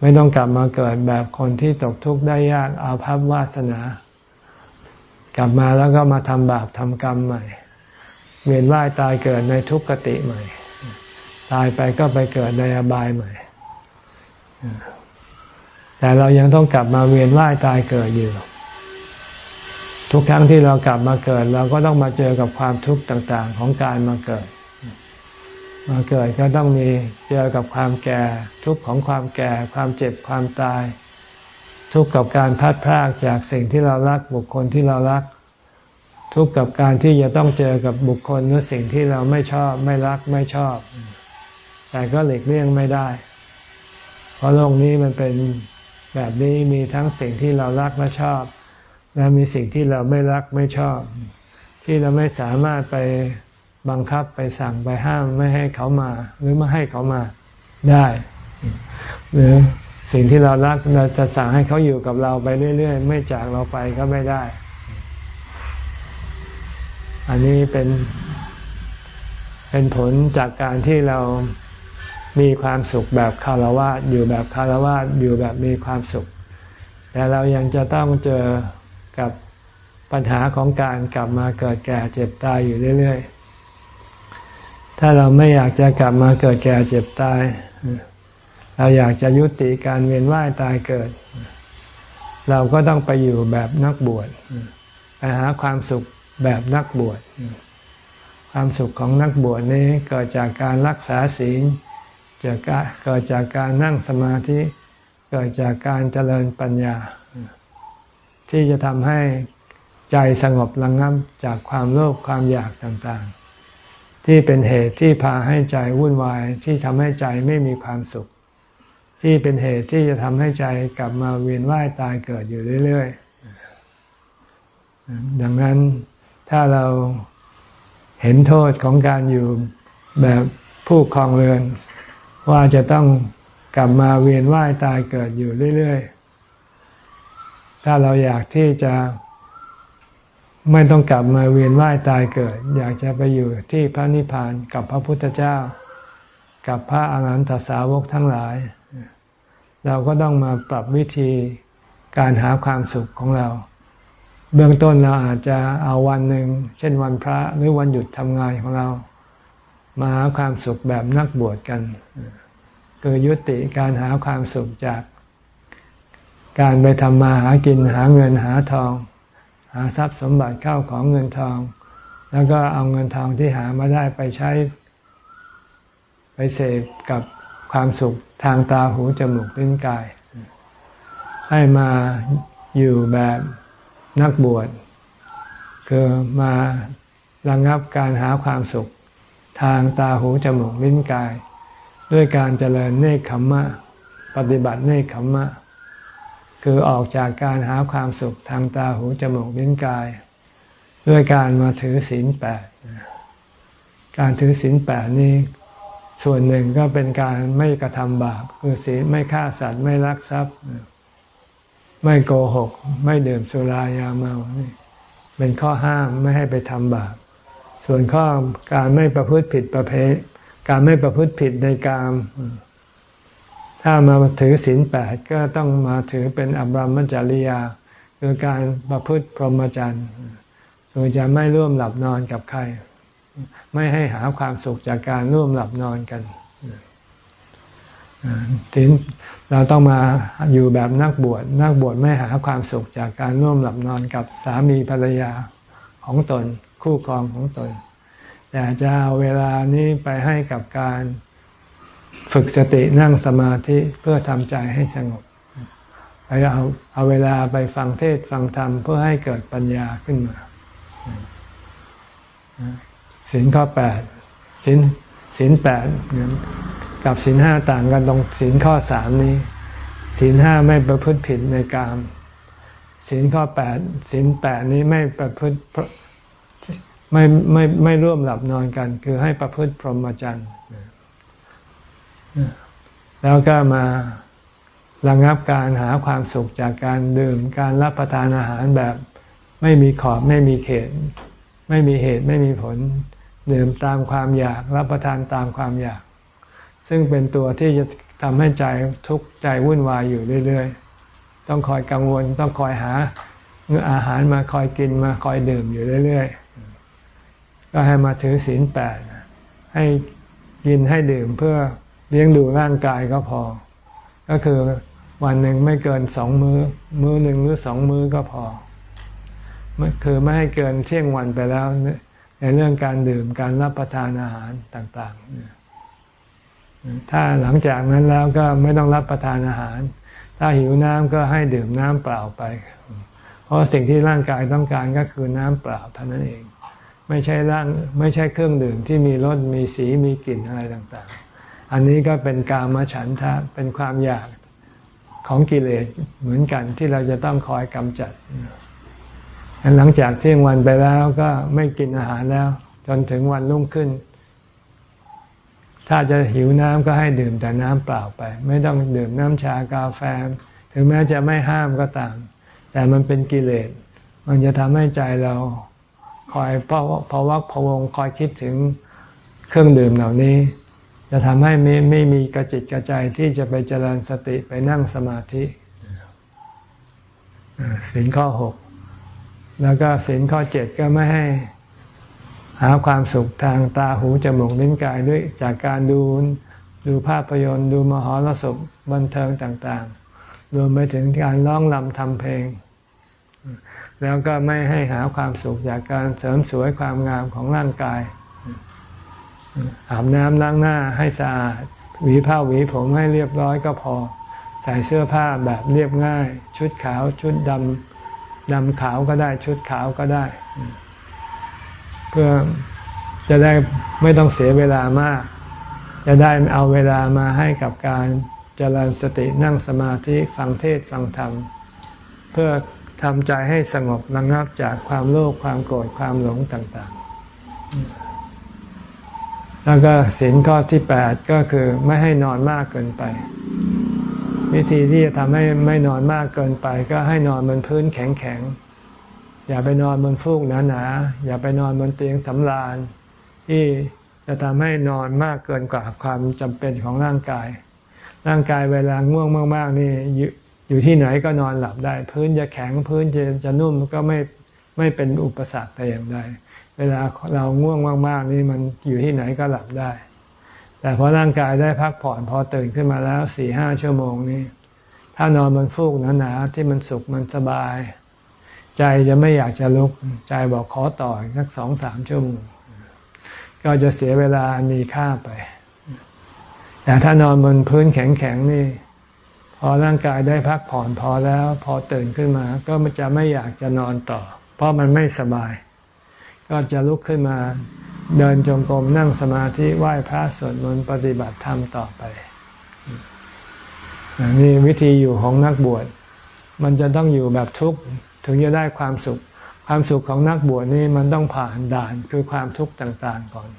ไม่ต้องกลับมาเกิดแบบคนที่ตกทุกข์ได้ยากอาภัพวาสนา กลับมาแล้วก็มาทำบาปทำกรรมใหม่ เวียนว่ายตายเกิดในทุกขติใหม่ ตายไปก็ไปเกิดในอบายใหม่ แต่เรายังต้องกลับมาเวียนว่ายตายเกิดอยู่ ทุกครั้งที่เรากลับมาเกิด เราก็ต้องมาเจอกับความทุกข์ต่างๆ ของการมาเกิด มาเกิดก็ต้องมีเจอกับความแก่ ทุกข์ของความแก่ ความเจ็บความตาย ทุกข์กับการพัดพรากจากสิ่งที่เรารักบุคคลที่เรารัก ทุกข์กับการที่จะต้องเจอกับบุคคลหรือสิ่งที่เราไม่ชอบ ไม่รักไม่ชอบ แต่ก็หลีกเลี่ยงไม่ได้ เพราะโลกนี้มันเป็นแบบนี้มีทั้งสิ่งที่เรารักและชอบ และมีสิ่งที่เราไม่รักไม่ชอบ ที่เราไม่สามารถไปบังคับไปสั่งไปห้ามไม่ให้เขามา หรือไม่ให้เขามาได้ หรือ สิ่งที่เรารักเราจะสั่งให้เขาอยู่กับเราไปเรื่อย ๆ ไม่จากเราไปก็ไม่ได้ อันนี้เป็นเป็นผลจากการที่เรามีความสุขแบบคารวะอยู่แบบคารวะอยู่แบบมีความสุข แต่เรายังจะต้องเจอกับปัญหาของการกลับมาเกิดแก่เจ็บตายอยู่เรื่อย ๆ ถ้าเราไม่อยากจะกลับมาเกิดแก่เจ็บตาย เราอยากจะยุติการเวียนว่ายตายเกิด เราก็ต้องไปอยู่แบบนักบวชไปหาความสุขแบบนักบวชความสุขของนักบวชนี้เกิดจากการรักษาศีลเกิดจากการนั่งสมาธิ เกิดจากการเจริญปัญญา ที่จะทำให้ใจสงบระงงับจากความโลภความอยากต่างๆ ที่เป็นเหตุที่พาให้ใจวุ่นวายที่ทำให้ใจไม่มีความสุข ที่เป็นเหตุที่จะทำให้ใจกลับมาเวียนว่ายตายเกิดอยู่เรื่อยๆ ดังนั้นถ้าเราเห็นโทษของการอยู่แบบผู้คลองเรือน ว่าจะต้องกลับมาเวียนว่ายตายเกิดอยู่เรื่อยๆ ถ้าเราอยากที่จะไม่ต้องกลับมาเวียนว่ายตายเกิด อยากจะไปอยู่ที่พระนิพพานกับพระพุทธเจ้า กับพระอรหันตสาวกทั้งหลาย เราก็ต้องมาปรับวิธีการหาความสุขของเรา เบื้องต้นเราอาจจะเอาวันหนึ่ง เช่นวันพระหรือวันหยุดทำงานของเรา มาหาความสุขแบบนักบวชกันคือยุติการหาความสุขจาก การไปทำมาหากินหาเงินหาทอง หาทรัพย์สมบัติเข้าของเงินทอง แล้วก็เอาเงินทองที่หามาได้ไปใช้ ไปเสพกับ ความสุขทางตาหูจมูกลิ้นกาย ให้มาอยู่แบบนักบวชคือมาระงงับการหาความสุข ทางตาหูจมูกลิ้นกาย ด้วยการเจริญเนคขมมะ ปฏิบัติเนคขมมะ คือออกจากการหาความสุขทางตาหูจมูกลิ้นกาย ด้วยการมาถือศีลแปดการถือศีลแปดนี้ ส่วนหนึ่งก็เป็นการไม่กระทำบาปคือศีลไม่ฆ่าสัตว์ไม่ลักทรัพย์ ไม่โกหก ไม่ดื่มสุรายาเมาเป็นข้อห้ามไม่ให้ไปทำบาปส่วนข้อการไม่ประพฤติผิดประเพการไม่ประพฤติผิดในกามถ้ามาถือศีลแปดก็ต้องมาถือเป็นอบรมจริยา คือการประพฤติพรหมจรรย์คือจะไม่ร่วมหลับนอนกับใคร ไม่ให้หาความสุขจากการร่วมหลับนอนกันถึงเราต้องมาอยู่แบบนักบวชนักบวชไม่หาความสุขจากการร่วมหลับนอนกับสามีภรรยาของตน คู่ครองของตน แต่จะเอาเวลานี้ไปให้กับการฝึกสตินั่งสมาธิเพื่อทำใจให้สงบไปเอาเอาเวลาไปฟังเทศฟังธรรมเพื่อให้เกิดปัญญาขึ้นมา สินข้อแปดสินสินแปดกับสินห้าต่างกันตรงสินข้อสามนี้สินห้าไม่ประพฤติผิดในกามสินข้อแปดสินแปดนี้ไม่ประพฤติไม่ไม่ไม่ร่วมหลับนอนกัน คือให้ประพฤติพรหมจรรย์แล้วก็มาระงับการหาความสุขจากการดื่มการรับประทานอาหารแบบไม่มีขอบไม่มีเขต ไม่มีเหตุไม่มีผลดื่มตามความอยากรับประทานตามความอยาก ซึ่งเป็นตัวที่จะทำให้ใจทุกข์ใจวุ่นวายอยู่เรื่อย ๆ ต้องคอยกังวลต้องคอยหาอาหารมาคอยกินมาคอยดื่มอยู่เรื่อย ๆ ก็ให้มาถือศีลแปดให้กินให้ดื่มเพื่อเลี้ยงดูร่างกายก็พอ ก็คือวันหนึ่งไม่เกินสองมือ้อ มื้อหนึ่งหรือสองมื้อก็พอ คือไม่ให้เกินเที่ยงวันไปแล้ว ในเรื่องการดื่มการรับประทานอาหารต่างๆ ถ้าหลังจากนั้นแล้วก็ไม่ต้องรับประทานอาหาร ถ้าหิวน้ำก็ให้ดื่มน้ำเปล่าไป เพราะสิ่งที่ร่างกายต้องการก็คือน้ำเปล่าเท่านั้นเอง ไม่ใช่ร่างไม่ใช่เครื่องดื่มที่มีรสมีสีมีกลิ่นอะไรต่างๆ อันนี้ก็เป็นกามฉันทะเป็นความอยากของกิเลสเหมือนกันที่เราจะต้องคอยกำจัด หลังจากเที่ยงวันไปแล้วก็ไม่กินอาหารแล้ว จนถึงวันรุ่งขึ้น ถ้าจะหิวน้ำก็ให้ดื่มแต่น้ำเปล่าไป ไม่ต้องดื่มน้ำชากาแฟ ถึงแม้จะไม่ห้ามก็ตาม แต่มันเป็นกิเลส มันจะทำให้ใจเราคอยพะพวักพวงคอยคิดถึงเครื่องดื่มเหล่านี้ จะทำให้ไม่ไม่มีกระจิตกระใจที่จะไปเจริญสติไปนั่งสมาธิสินข้อหก แล้วก็ศีลข้อเจ็ดก็ไม่ให้หาความสุขทางตาหูจมูกลิ้นกายด้วยจากการดูดูภาพยนตร์ ดูมหรสพบันเทิงต่างๆ รวมไปถึงการร้องลำทำเพลง แล้วก็ไม่ให้หาความสุขจากการเสริมสวยความงามของร่างกาย อาบน้ำล้างหน้าให้สะอาดหวีผ้าหวีผมให้เรียบร้อยก็พอ ใส่เสื้อผ้าแบบเรียบง่าย ชุดขาวชุดดำ ดำขาวก็ได้ชุดขาวก็ได้ เพื่อจะได้ไม่ต้องเสียเวลามาก จะได้เอาเวลามาให้กับการเจริญสตินั่งสมาธิฟังเทศฟังธรรม เพื่อทำใจให้สงบระงับจากความโลภความโกรธความหลงต่างๆ แล้วก็สินข้อที่แปดก็คือไม่ให้นอนมากเกินไป วิธีที่จะทำให้ไม่นอนมากเกินไป ก็ให้นอนบนพื้นแข็งๆ อย่าไปนอนบนฟูกหนาๆ อย่าไปนอนบนเตียงสำราญ ที่จะทำให้นอนมากเกินกว่าความจำเป็นของร่างกาย ร่างกายเวลาง่วงมาก ๆ นี่อยู่ที่ไหนก็นอนหลับได้ พื้นจะแข็งพื้นจะจะนุ่มก็ไม่ไม่เป็นอุปสรรคแต่อย่างใดเวลาเราง่วงมาก ๆ นี่มันอยู่ที่ไหนก็หลับได้ แต่พอร่างกายได้พักผ่อนพอตื่นขึ้นมาแล้วสี่ห้าชั่วโมงนี้ ถ้านอนบนฟูกหนาๆที่มันสุขมันสบาย ใจจะไม่อยากจะลุก ใจบอกขอต่อสักสองสามชั่วโมง ก็จะเสียเวลามีค่าไป แต่ถ้านอนบนพื้นแข็งๆนี่ พอร่างกายได้พักผ่อนพอแล้ว พอตื่นขึ้นมา ก็จะไม่อยากจะนอนต่อ เพราะมันไม่สบาย ก็จะลุกขึ้นมา เดินจงกรมนั่งสมาธิไหว้พระสวดมนต์ปฏิบัติธรรมต่อไปนี่วิธีอยู่ของนักบวช มันจะต้องอยู่แบบทุกข์ถึงจะได้ความสุข ความสุขของนักบวชนี่มันต้องผ่านด่านคือความทุกข์ต่างๆก่อน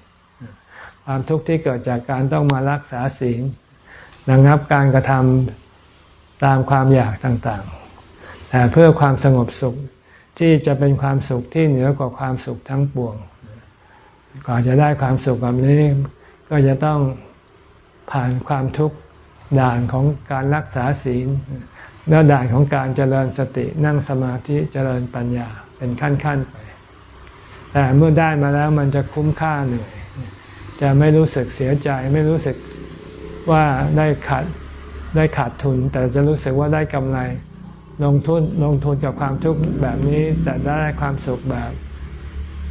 ความทุกข์ที่เกิดจากการต้องมารักษาศีลระงับการกระทำตามความอยากต่างๆ แต่เพื่อความสงบสุขที่จะเป็นความสุขที่เหนือกว่าความสุขทั้งปวง ก่อนจะได้ความสุขแบบนี้ ก็จะต้องผ่านความทุกข์ด่านของการรักษาศีลแล้วด่านของการเจริญสตินั่งสมาธิเจริญปัญญาเป็นขั้นๆไป แต่เมื่อได้มาแล้วมันจะคุ้มค่าเหนื่อยจะไม่รู้สึกเสียใจไม่รู้สึกว่าได้ขาดได้ขาดทุน แต่จะรู้สึกว่าได้กำไร ลงทุนลงทุนกับความทุกข์แบบนี้ แต่ได้ความสุขแบบ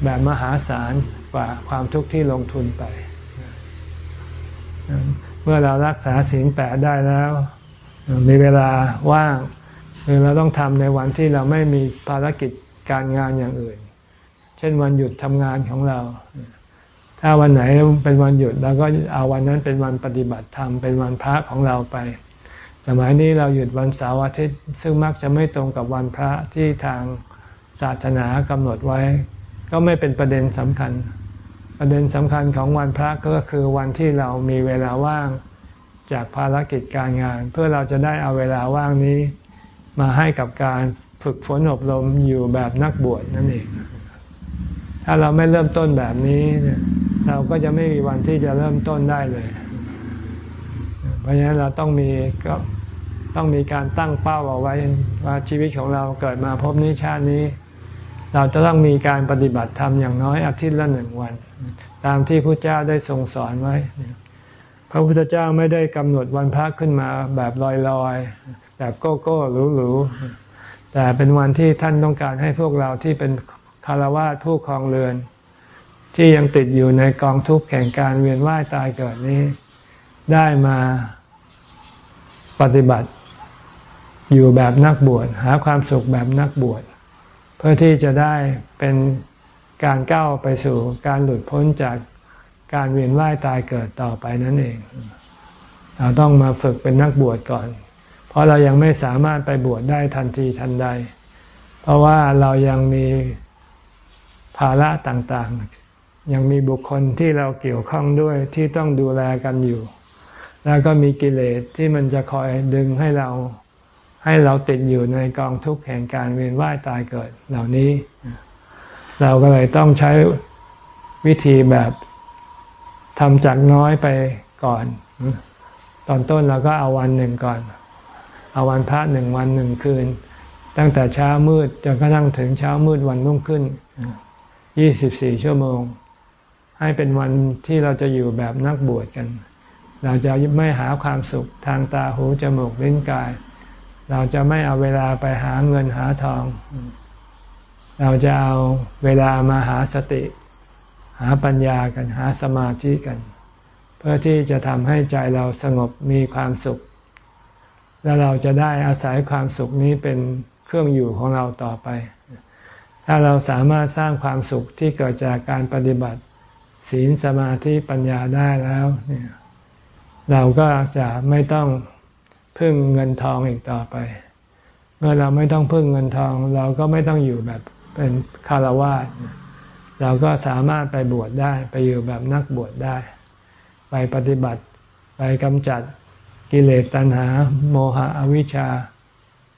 แบบมหาศาล กว่าความทุกข์ที่ลงทุนไป เมื่อเรารักษาศีลแปดได้แล้ว มีเวลาว่างคือเราต้องทำในวันที่เราไม่มีภารกิจการงานอย่างอื่น เช่นวันหยุดทำงานของเรา ถ้าวันไหนเป็นวันหยุดเราก็เอาวันนั้นเป็นวันปฏิบัติธรรมเป็นวันพระของเราไป สมัยนี้เราหยุดวันเสาร์อาทิตย์ซึ่งมักจะไม่ตรงกับวันพระที่ทางศาสนากำหนดไว้ ก็ไม่เป็นประเด็นสำคัญ ประเด็นสำคัญของวันพระก็คือวันที่เรามีเวลาว่างจากภารกิจการงาน เพื่อเราจะได้เอาเวลาว่างนี้ มาให้กับการฝึกฝนอบรมอยู่แบบนักบวชนั่นเอง ถ้าเราไม่เริ่มต้นแบบนี้ เราก็จะไม่มีวันที่จะเริ่มต้นได้เลย เพราะฉะนั้นเราต้องมีก็ต้องมีการตั้งเป้าเอาไว้ว่าชีวิตของเราเกิดมาพบนี้ชาตินี้ เราจะต้องมีการปฏิบัติธรรมอย่างน้อยอาทิตย์ละหนึ่งวัน ตามที่พระเจ้าได้ทรงสอนไว้ พระพุทธเจ้าไม่ได้กำหนดวันพระขึ้นมาแบบลอยๆ แบบโก้โก้หรูๆ แต่เป็นวันที่ท่านต้องการให้พวกเราที่เป็นคารวะผู้ครองเรือน ที่ยังติดอยู่ในกองทุกข์แห่งการเวียนว่ายตายเกิดนี้ ได้มาปฏิบัติอยู่แบบนักบวชหาความสุขแบบนักบวช เพื่อที่จะได้เป็น การก้าวไปสู่การหลุดพ้นจากการเวียนว่ายตายเกิดต่อไปนั่นเอง เราต้องมาฝึกเป็นนักบวชก่อน เพราะเรายังไม่สามารถไปบวชได้ทันทีทันใด เพราะว่าเรายังมีภาระต่างๆ ยังมีบุคคลที่เราเกี่ยวข้องด้วยที่ต้องดูแลกันอยู่ แล้วก็มีกิเลสที่มันจะคอยดึงให้เราให้เราติดอยู่ในกองทุกข์แห่งการเวียนว่ายตายเกิดเหล่านี้ เราก็เลยต้องใช้วิธีแบบทำจากน้อยไปก่อน ตอนต้นเราก็เอาวันหนึ่งก่อน เอาวันพระหนึ่งวันหนึ่งคืน ตั้งแต่เช้ามืดจนกระทั่งถึงเช้ามืดวันรุ่งขึ้นยี่สิบสี่ชั่วโมง ให้เป็นวันที่เราจะอยู่แบบนักบวชกัน เราจะไม่หาความสุขทางตาหูจมูกลิ้นกาย เราจะไม่เอาเวลาไปหาเงินหาทอง เราจะเอาเวลามาหาสติ หาปัญญากันหาสมาธิกัน เพื่อที่จะทำให้ใจเราสงบมีความสุข แล้วเราจะได้อาศัยความสุขนี้เป็นเครื่องอยู่ของเราต่อไป ถ้าเราสามารถสร้างความสุขที่เกิดจากการปฏิบัติ ศีลสมาธิปัญญาได้แล้วเนี่ยเราก็จะไม่ต้องพึ่งเงินทองอีกต่อไป เมื่อเราไม่ต้องพึ่งเงินทอง เราก็ไม่ต้องอยู่แบบ เป็นคารวาสเราก็สามารถไปบวชได้ ไปอยู่แบบนักบวชได้ ไปปฏิบัติ ไปกำจัดกิเลสตัณหา โมหะอวิชชา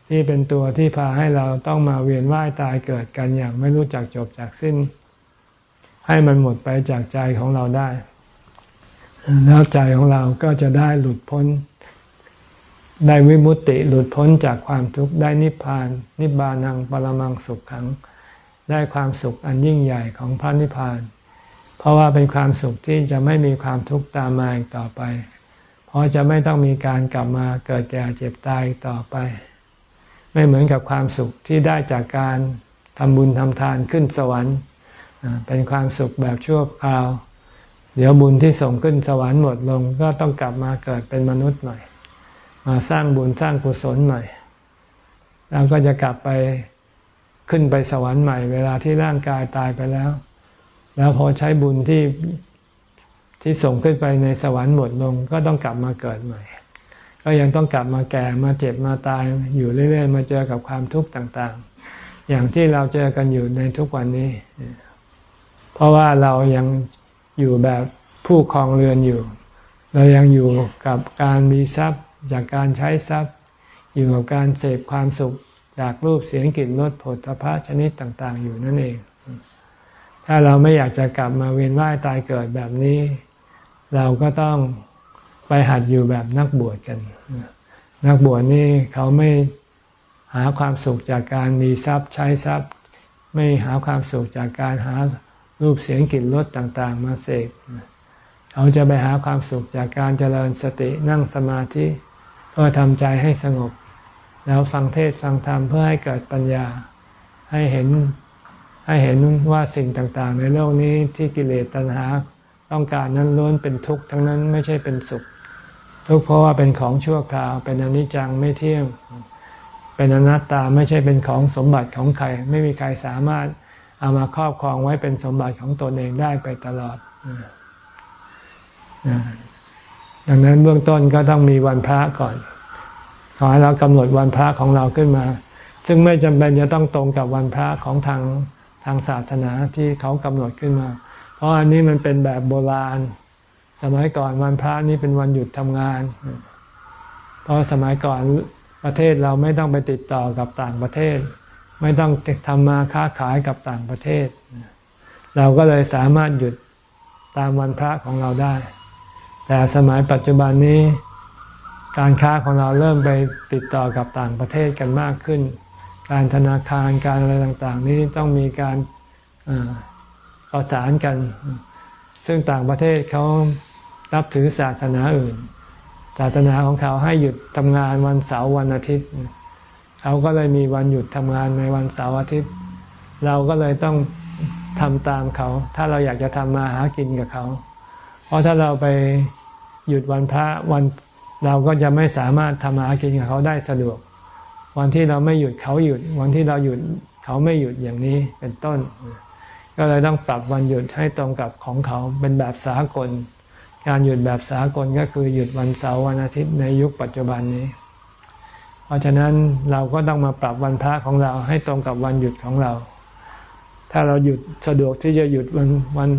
ที่เป็นตัวที่พาให้เราต้องมาเวียนว่ายตายเกิดกันอย่างไม่รู้จักจบจากสิ้น ให้มันหมดไปจากใจของเราได้ แล้วใจของเราก็จะได้หลุดพ้นได้วิมุตติหลุดพ้นจากความทุกข์ได้นิพพาน นิบานังปรมังสุขขัง ได้ความสุขอันยิ่งใหญ่ของพระนิพพาน เพราะว่าเป็นความสุขที่จะไม่มีความทุกข์ตามมาอีกต่อไป เพราะจะไม่ต้องมีการกลับมาเกิดแก่เจ็บตายต่อไป ไม่เหมือนกับความสุขที่ได้จากการทำบุญทำทานขึ้นสวรรค์ เป็นความสุขแบบชั่วคราว เดี๋ยวบุญที่ส่งขึ้นสวรรค์หมดลง ก็ต้องกลับมาเกิดเป็นมนุษย์ใหม่ มาสร้างบุญสร้างกุศลใหม่ แล้วก็จะกลับไป ขึ้นไปสวรรค์ใหม่ เวลาที่ร่างกายตายไปแล้ว แล้วพอใช้บุญที่ที่ส่งขึ้นไปในสวรรค์หมดลง ก็ต้องกลับมาเกิดใหม่ ก็ยังต้องกลับมาแก่มาเจ็บมาตายอยู่เรื่อย ๆ มาเจอกับความทุกข์ต่างๆ อย่างที่เราเจอกันอยู่ในทุกวันนี้ เพราะว่าเรายังอยู่แบบผู้ครองเรือนอยู่ เรายังอยู่กับการมีทรัพย์จากการใช้ทรัพย์ อยู่กับการเสพความสุข จากรูปเสียงกลิ่นรสผลพระชนิดต่าง ๆ อยู่นั่นเอง ถ้าเราไม่อยากจะกลับมาเวียนว่ายตายเกิดแบบนี้ เราก็ต้องไปหัดอยู่แบบนักบวชกัน นักบวชนี่เขาไม่หาความสุขจากการมีทรัพย์ใช้ทรัพย์ ไม่หาความสุขจากการหารูปเสียงกลิ่นรสต่าง ๆ มาเสพเขาจะไปหาความสุขจากการเจริญสตินั่งสมาธิเพื่อทำใจให้สงบ แล้วฟังเทศฟังธรรมเพื่อให้เกิดปัญญา ให้เห็นให้เห็นว่าสิ่งต่างๆ ในโลกนี้ที่กิเลสตัณหาต้องการนั้นล้วนเป็นทุกข์ทั้งนั้นไม่ใช่เป็นสุข ทุกข์เพราะว่าเป็นของชั่วคราว เป็นอนิจจังไม่เที่ยง เป็นอนัตตาไม่ใช่เป็นของสมบัติของใคร ไม่มีใครสามารถเอามาครอบครองไว้เป็นสมบัติของตนเองได้ไปตลอดดังนั้นเบื้องต้นก็ต้องมีวันพระก่อน ขอให้เรากำหนดวันพระของเราขึ้นมา ซึ่งไม่จำเป็นจะต้องตรงกับวันพระของทางทางศาสนาที่เขากำหนดขึ้นมา เพราะอันนี้มันเป็นแบบโบราณ สมัยก่อนวันพระนี้เป็นวันหยุดทำงาน เพราะสมัยก่อนประเทศเราไม่ต้องไปติดต่อกับต่างประเทศ ไม่ต้องทำมาค้าขายกับต่างประเทศ เราก็เลยสามารถหยุดตามวันพระของเราได้ แต่สมัยปัจจุบันนี้ การค้าของเราเริ่มไปติดต่อกับต่างประเทศกันมากขึ้น การธนาคารการอะไรต่างๆ นี้ต้องมีการประสานกัน ซึ่งต่างประเทศเขานับถือศาสนาอื่น ศาสนาของเขาให้หยุดทำงานวันเสาร์วันอาทิตย์เขาก็เลยมีวันหยุดทำงานในวันเสาร์อาทิตย์ เราก็เลยต้องทำตามเขา ถ้าเราอยากจะทำมาหากินกับเขา เพราะถ้าเราไปหยุดวันพระวัน เราก็จะไม่สามารถทำมาหากินกับเขาได้สะดวก วันที่เราไม่หยุดเขาหยุด วันที่เราหยุดเขาไม่หยุดอย่างนี้เป็นต้น ก็เลยต้องปรับวันหยุดให้ตรงกับของเขาเป็นแบบสากล การหยุดแบบสากลก็คือหยุดวันเสาร์วันอาทิตย์ในยุคปัจจุบันนี้ เพราะฉะนั้นเราก็ต้องมาปรับวันพระของเราให้ตรงกับวันหยุดของเรา ถ้าเราหยุดสะดวกที่จะหยุดวันวัน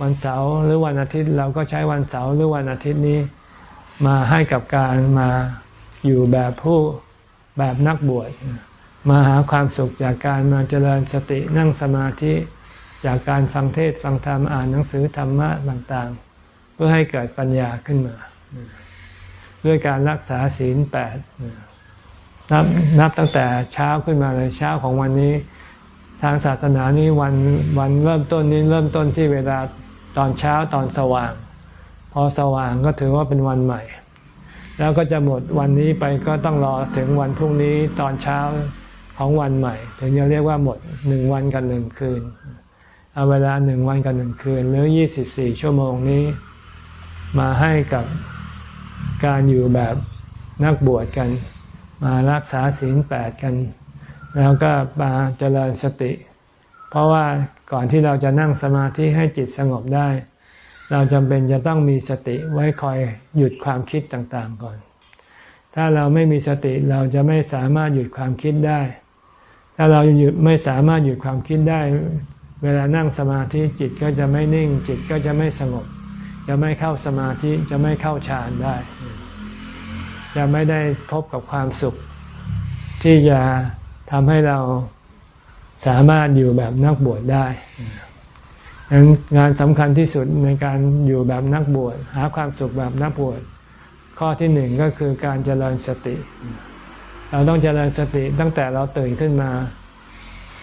วันเสาร์หรือวันอาทิตย์ เราก็ใช้วันเสาร์หรือวันอาทิตย์นี้ มาให้กับการมาอยู่แบบผู้แบบนักบวชมาหาความสุขจากการมาเจริญสตินั่งสมาธิจากการฟังเทศฟังธรรมอ่านหนังสือธรรมะต่างๆ เพื่อให้เกิดปัญญาขึ้นมา ด้วยการรักษาศีลแปดนับนับตั้งแต่เช้าขึ้นมาเลยเช้าของวันนี้ ทางศาสนานี้วันวันเริ่มต้นนี้เริ่มต้นที่เวลาตอนเช้าตอนสว่าง พอสว่างก็ถือว่าเป็นวันใหม่ แล้วก็จะหมดวันนี้ไปก็ต้องรอถึงวันพรุ่งนี้ตอนเช้าของวันใหม่ ถึงจะเรียกว่าหมดหนึ่งวันกับหนึ่งคืนเอาเวลาหนึ่งวันกับหนึ่งคืน หรือยี่สิบสี่ชั่วโมงนี้ มาให้กับการอยู่แบบนักบวชกัน มารักษาศีลแปดกัน แล้วก็มาเจริญสติ เพราะว่าก่อนที่เราจะนั่งสมาธิให้จิตสงบได้ เราจำเป็นจะต้องมีสติไว้คอยหยุดความคิดต่างๆก่อน ถ้าเราไม่มีสติเราจะไม่สามารถหยุดความคิดได้ ถ้าเราหยุดไม่สามารถหยุดความคิดได้ เวลานั่งสมาธิจิตก็จะไม่นิ่ง จิตก็จะไม่สงบ จะไม่เข้าสมาธิจะไม่เข้าฌานได้ จะไม่ได้พบกับความสุข ที่จะทำให้เราสามารถอยู่แบบนักบวชได้ ดังงานสำคัญที่สุดในการอยู่แบบนักบวชหาความสุขแบบนักบวชข้อที่หนึ่งก็คือการเจริญสติ เราต้องเจริญสติตั้งแต่เราตื่นขึ้นมา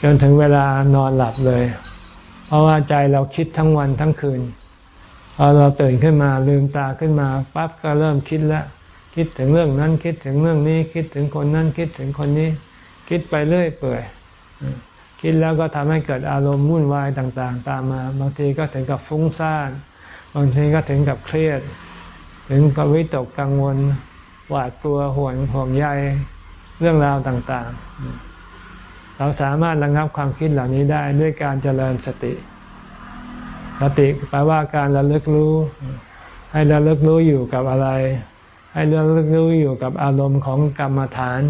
จนถึงเวลานอนหลับเลย เพราะว่าใจเราคิดทั้งวันทั้งคืนพอเราตื่นขึ้นมาลืมตาขึ้นมาปั๊บก็เริ่มคิดแล้วคิดถึงเรื่องนั้นคิดถึงเรื่องนี้ คิดถึงคนนั้นคิดถึงคนนี้ คิดไปเรื่อยเปื่อย คิดแล้วก็ทำให้เกิดอารมณ์วุ่นวายต่างๆ ตามมา บางทีก็ถึงกับฟุ้งซ่าน บางทีก็ถึงกับเครียด ถึงกับวิตกกังวล หวาดกลัวห่วงห่วงใยเรื่องราวต่างๆ เราสามารถระงับความคิดเหล่านี้ได้ด้วยการเจริญสติ สติแปลว่าการระลึกรู้ ให้ระลึกรู้อยู่กับอะไร ให้ระลึกรู้อยู่กับอารมณ์ของกรรมฐาน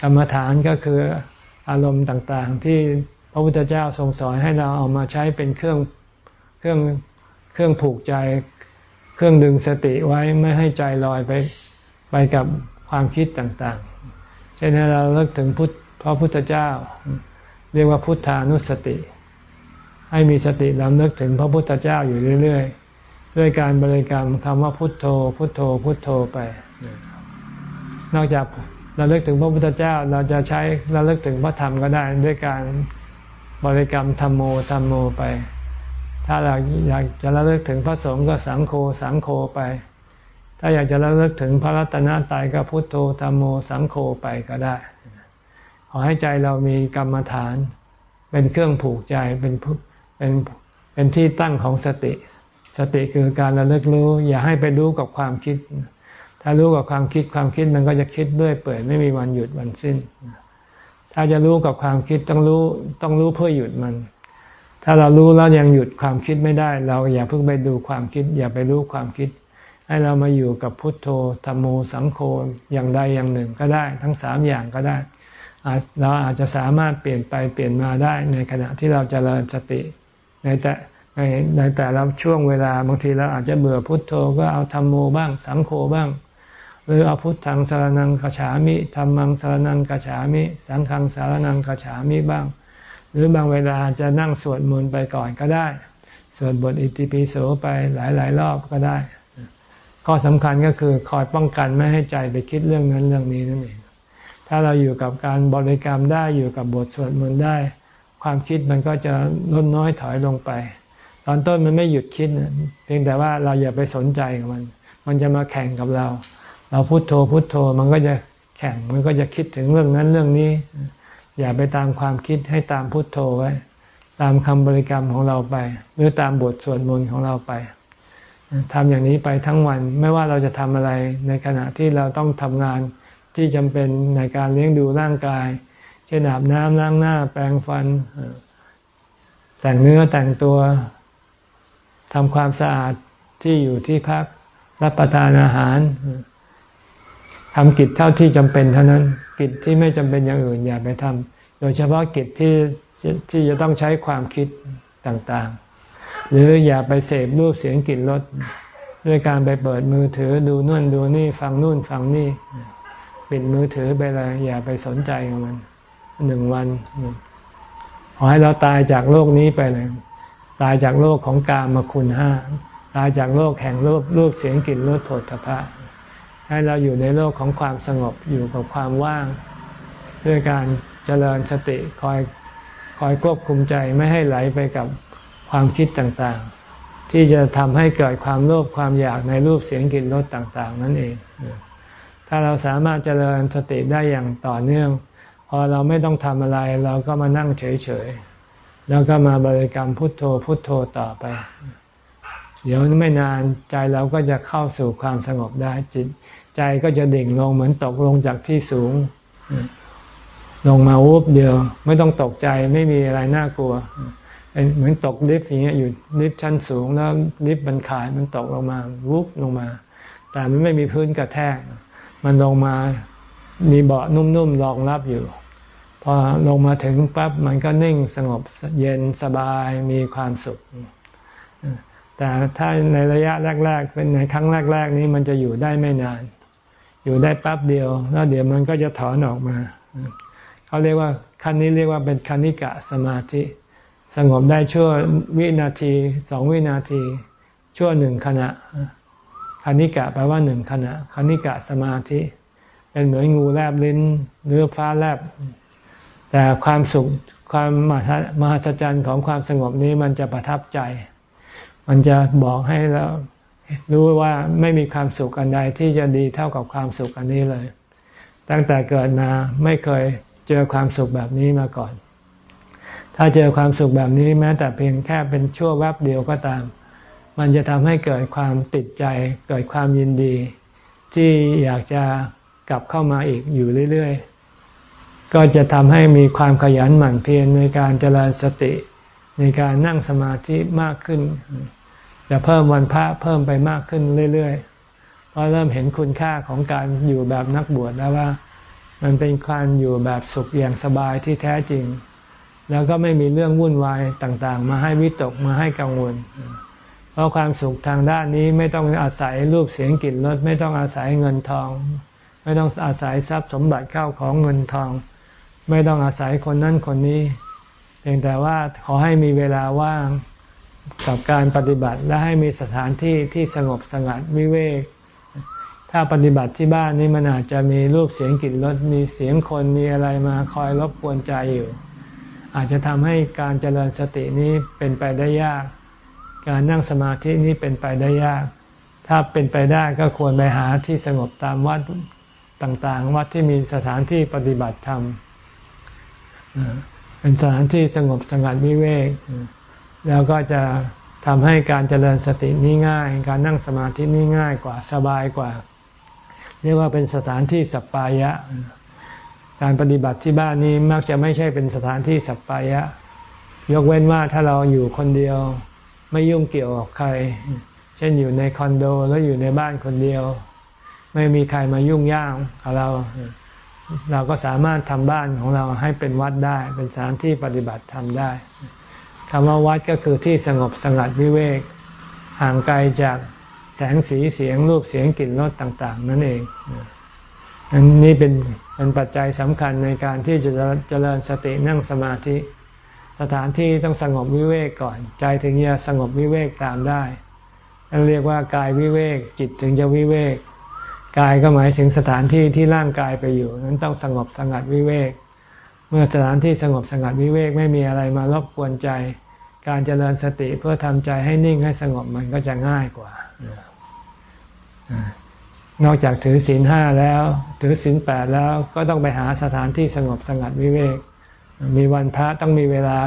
กรรมฐานก็คือ อารมณ์ต่างๆ ที่พระพุทธเจ้าทรงสอนให้เราเอามาใช้เป็นเครื่องเครื่องเครื่องผูกใจ เครื่องดึงสติไว้ไม่ให้ใจลอยไปไปกับความคิดต่างๆ เช่นเราเลิกถึงพุทธพระพุทธเจ้า เรียกว่าพุทธานุสติ ให้มีสติลำเลึกถึงพระพุทธเจ้าอยู่เรื่อย ๆ ด้วยการบริกรรมคำว่าพุทโธ พุทโธ พุทโธไป นอกจาก เราเลิกถึงพระพุทธเจ้าเราจะใช้เราเลิกถึงพระธรรมก็ได้ ด้วยการบริกรรมธรรมโมธรรมโมไป ถ้าเราอยากจะระลึกถึงพระสงฆ์ก็สังโฆสังโฆไป ถ้าอยากจะระลึกถึงพระรัตนตรัยก็พุทโธธรรมโมสังโฆไปก็ได้ ขอให้ใจเรามีกรรมฐาน เป็นเครื่องผูกใจเป็นเป็นเป็นที่ตั้งของสติ สติคือการระลึกรู้ อย่าให้ไปรู้กับความคิด ถ้ารู้กับความคิดความคิดมันก็จะคิดด้วยเปื่อยไม่มีวันหยุดวันสิ้น ถ้าจะรู้กับความคิดต้องรู้ต้องรู้เพื่อหยุดมัน ถ้าเรารู้แล้วยังหยุดความคิดไม่ได้ เราอย่าเพิ่งไปดูความคิด อย่าไปรู้ความคิด ให้เรามาอยู่กับพุทโธธรรมโมสังโฆอย่างใดอย่างหนึ่งก็ได้ ทั้งสามอย่างก็ได้เราอาจจะสามารถเปลี่ยนไปเปลี่ยนมาได้ในขณะที่เราจเจริญสติ ในแต่ในในแต่ละช่วงเวลาบางทีเราอาจจะเบื่อพุทโธก็เอาธรรมโมบ้าง สังโฆบ้าง หรือเอาพุทธังสารนังกฉามิธรรมังสารนังกฉามิ สังฆังสารนังกฉามิบ้าง หรือบางเวลาจะนั่งสวดมนต์ไปก่อนก็ได้ สวดบทอิติปิโสไปหลายๆ รอบก็ได้ ข้อสำคัญก็คือคอยป้องกันไม่ให้ใจไปคิดเรื่องนั้นเรื่องนี้นั่นเอง ถ้าเราอยู่กับการบริกรรมได้อยู่กับบทสวดมนต์ได้ ความคิดมันก็จะลดน้อยถอยลงไป ตอนต้นมันไม่หยุดคิดเพียงแต่ว่าเราอย่าไปสนใจกับมัน มันจะมาแข่งกับเรา เราพุโทโธพุโทโธมันก็จะแข่งมันก็จะคิดถึงเรื่องนั้นเรื่องนี้ อย่าไปตามความคิดให้ตามพุโทโธไว้ ตามคำบริกรรมของเราไป หรือตามบทสวดมนต์ของเราไปทำอย่างนี้ไปทั้งวันไม่ว่าเราจะทำอะไรในขณะที่เราต้องทำงานที่จำเป็นในการเลี้ยงดูร่างกาย เช่นอาบน้ำล้างหน้า แปรงฟัน แต่งเนื้อแต่งตัวทำความสะอาดที่อยู่ที่พักรับประทานอาหาร ทำกิจเท่าที่จำเป็นเท่านั้น กิจที่ไม่จำเป็นอย่างอื่นอย่าไปทำโดยเฉพาะกิจที่ที่จะต้องใช้ความคิดต่างๆ หรืออย่าไปเสพรูปเสียงกลิ่นรสด้วยการไปเปิดมือถือดูนู่นดูนี่ฟังนู่นฟังนี่ ปิดมือถือไปเลยอย่าไปสนใจกับมันหนึ่งวันขอให้เราตายจากโลกนี้ไปเลย ตายจากโลกของกามคุณห้าตายจากโลกแห่งรูปรูปเสียงกลิ่นรสโผฏฐพะ ให้เราอยู่ในโลกของความสงบอยู่กับความว่าง ด้วยการเจริญสติคอยคอยควบคุมใจไม่ให้ไหลไปกับความคิดต่างๆ ที่จะทำให้เกิดความโลภความอยากในรูปเสียงกลิ่นรสต่างๆ นั่นเอง ถ้าเราสามารถเจริญสติได้อย่างต่อเนื่อง พอเราไม่ต้องทำอะไรเราก็มานั่งเฉยๆ แล้วก็มาบริกรรมพุทโธพุทโธต่อไป เดี๋ยวไม่นานใจเราก็จะเข้าสู่ความสงบได้จิต ใจก็จะดิ่งลงเหมือนตกลงจากที่สูง ลงมาวุบเดียว ไม่ต้องตกใจไม่มีอะไรน่ากลัวเหมือนตกลิฟต์อย่างเงี้ยอยู่ลิฟต์ชั้นสูงแล้วลิฟต์มันขาดมันตกลงมาวุบลงมา แต่มันไม่มีพื้นกระแทก มันลงมามีเบาะนุ่มๆรองรับอยู่ พอลงมาถึงปั๊บมันก็นิ่งสงบเย็นสบายมีความสุข แต่ถ้าในระยะแรก ๆ เป็นในครั้งแรก ๆ นี้มันจะอยู่ได้ไม่นาน อยู่ได้แป๊บเดียว แล้วเดี๋ยวมันก็จะถอนออกมาเขาเรียกว่าขั้นนี้เรียกว่าเป็นคณิกะสมาธิ สงบได้ชั่ววินาทีสองวินาที ชั่วหนึ่งขณะคณิกะแปลว่าหนึ่งขณะคณิกะสมาธิ เป็นเหมือนงูแลบลิ้นหรือฟ้าแลบ แต่ความสุขความมหัศจรรย์ของความสงบนี้มันจะประทับใจ มันจะบอกให้เรา รู้ว่าไม่มีความสุขอันใดที่จะดีเท่ากับความสุขอันนี้เลย ตั้งแต่เกิดมาไม่เคยเจอความสุขแบบนี้มาก่อน ถ้าเจอความสุขแบบนี้แม้แต่เพียงแค่เป็นชั่วแวบเดียวก็ตาม มันจะทำให้เกิดความติดใจ เกิดความยินดี ที่อยากจะกลับเข้ามาอีกอยู่เรื่อยๆ ก็จะทำให้มีความขยันหมั่นเพียรในการเจริญสติ ในการนั่งสมาธิมากขึ้น จะเพิ่มวันพระเพิ่มไปมากขึ้นเรื่อยๆ เพราะเริ่มเห็นคุณค่าของการอยู่แบบนักบวชแล้วว่า มันเป็นการอยู่แบบสุขอย่างสบายที่แท้จริง แล้วก็ไม่มีเรื่องวุ่นวายต่างๆ มาให้วิตกมาให้กังวล เพราะความสุขทางด้านนี้ไม่ต้องอาศัยรูปเสียงกลิ่นรสไม่ต้องอาศัยเงินทอง ไม่ต้องอาศัยทรัพย์สมบัติเข้าของเงินทอง ไม่ต้องอาศัยคนนั้นคนนี้เพียงแต่ว่าขอให้มีเวลาว่าง กับการปฏิบัติและให้มีสถานที่ที่สงบสงัดวิเวก ถ้าปฏิบัติที่บ้านนี้มันอาจจะมีรูปเสียงกลิ่นรสมีเสียงคนมีอะไรมาคอยรบกวนใจอยู่ อาจจะทำให้การเจริญสตินี้เป็นไปได้ยาก การนั่งสมาธินี้เป็นไปได้ยาก ถ้าเป็นไปได้ก็ควรไปหาที่สงบตามวัดต่างๆ วัดที่มีสถานที่ปฏิบัติธรรมเป็นสถานที่สงบสงัดวิเวก แล้วก็จะทำให้การเจริญสตินี้ง่าย การนั่งสมาธินี้ง่ายกว่าสบายกว่า เรียกว่าเป็นสถานที่สัปปายะ การปฏิบัติที่บ้านนี้มักจะไม่ใช่เป็นสถานที่สัปปายะ ยกเว้นว่าถ้าเราอยู่คนเดียว ไม่ยุ่งเกี่ยวกับใคร เช่นอยู่ในคอนโดแล้วอยู่ในบ้านคนเดียว ไม่มีใครมายุ่งย่างกับเรา เราก็สามารถทำบ้านของเราให้เป็นวัดได้ เป็นสถานที่ปฏิบัติทำได้ คำว่าวัดก็คือที่สงบสงัดวิเวก ห่างไกลจากแสงสีเสียงรูปเสียงกลิ่นรสต่าง ๆ นั่นเองอันนี้เป็นเป็นปัจจัยสำคัญในการที่จะเจริญสตินั่งสมาธิ สถานที่ต้องสงบวิเวกก่อน ใจถึงจะสงบวิเวกตามได้นั่นเรียกว่ากายวิเวกจิตถึงจะวิเวกกายก็หมายถึงสถานที่ที่ร่างกายไปอยู่ นั้นต้องสงบสงัดวิเวก เมื่อสถานที่สงบสงัดวิเวกไม่มีอะไรมารบกวนใจ การเจริญสติเพื่อทำใจให้นิ่งให้สงบมันก็จะง่ายกว่า นอกจากถือศีลห้าแล้ว ถือศีลแปดแล้วก็ต้องไปหาสถานที่สงบสงัดวิเวก มีวันพระต้องมีเวลา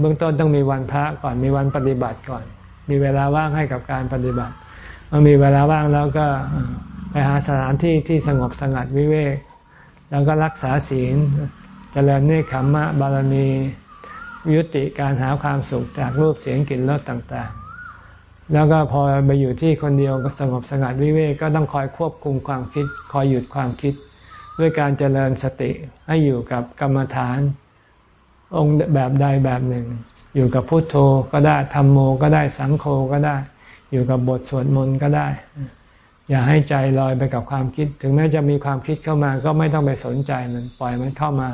เบื้องต้นต้องมีวันพระก่อนมีวันปฏิบัติก่อน มีเวลาว่างให้กับการปฏิบัติเมื่อมีเวลาว่างแล้วก็ไปหาสถานที่ที่สงบสงัดวิเวก แล้วก็รักษาศีลเจริญเนคขมมะบารมี ยุติการหาความสุขจากรูปเสียงกลิ่นรสต่างๆ แล้วก็พอไปอยู่ที่คนเดียวก็สงบสงัดวิเวกก็ต้องคอยควบคุมความคิด คอยหยุดความคิด ด้วยการเจริญสติให้อยู่กับกรรมฐาน องค์แบบใดแบบหนึ่ง อยู่กับพุทโธก็ได้ธรรมโมก็ได้สังโฆก็ได้ อยู่กับบทสวดมนต์ก็ได้ อย่าให้ใจลอยไปกับความคิด ถึงแม้จะมีความคิดเข้ามาก็ไม่ต้องไปสนใจมันปล่อยมันเข้ามา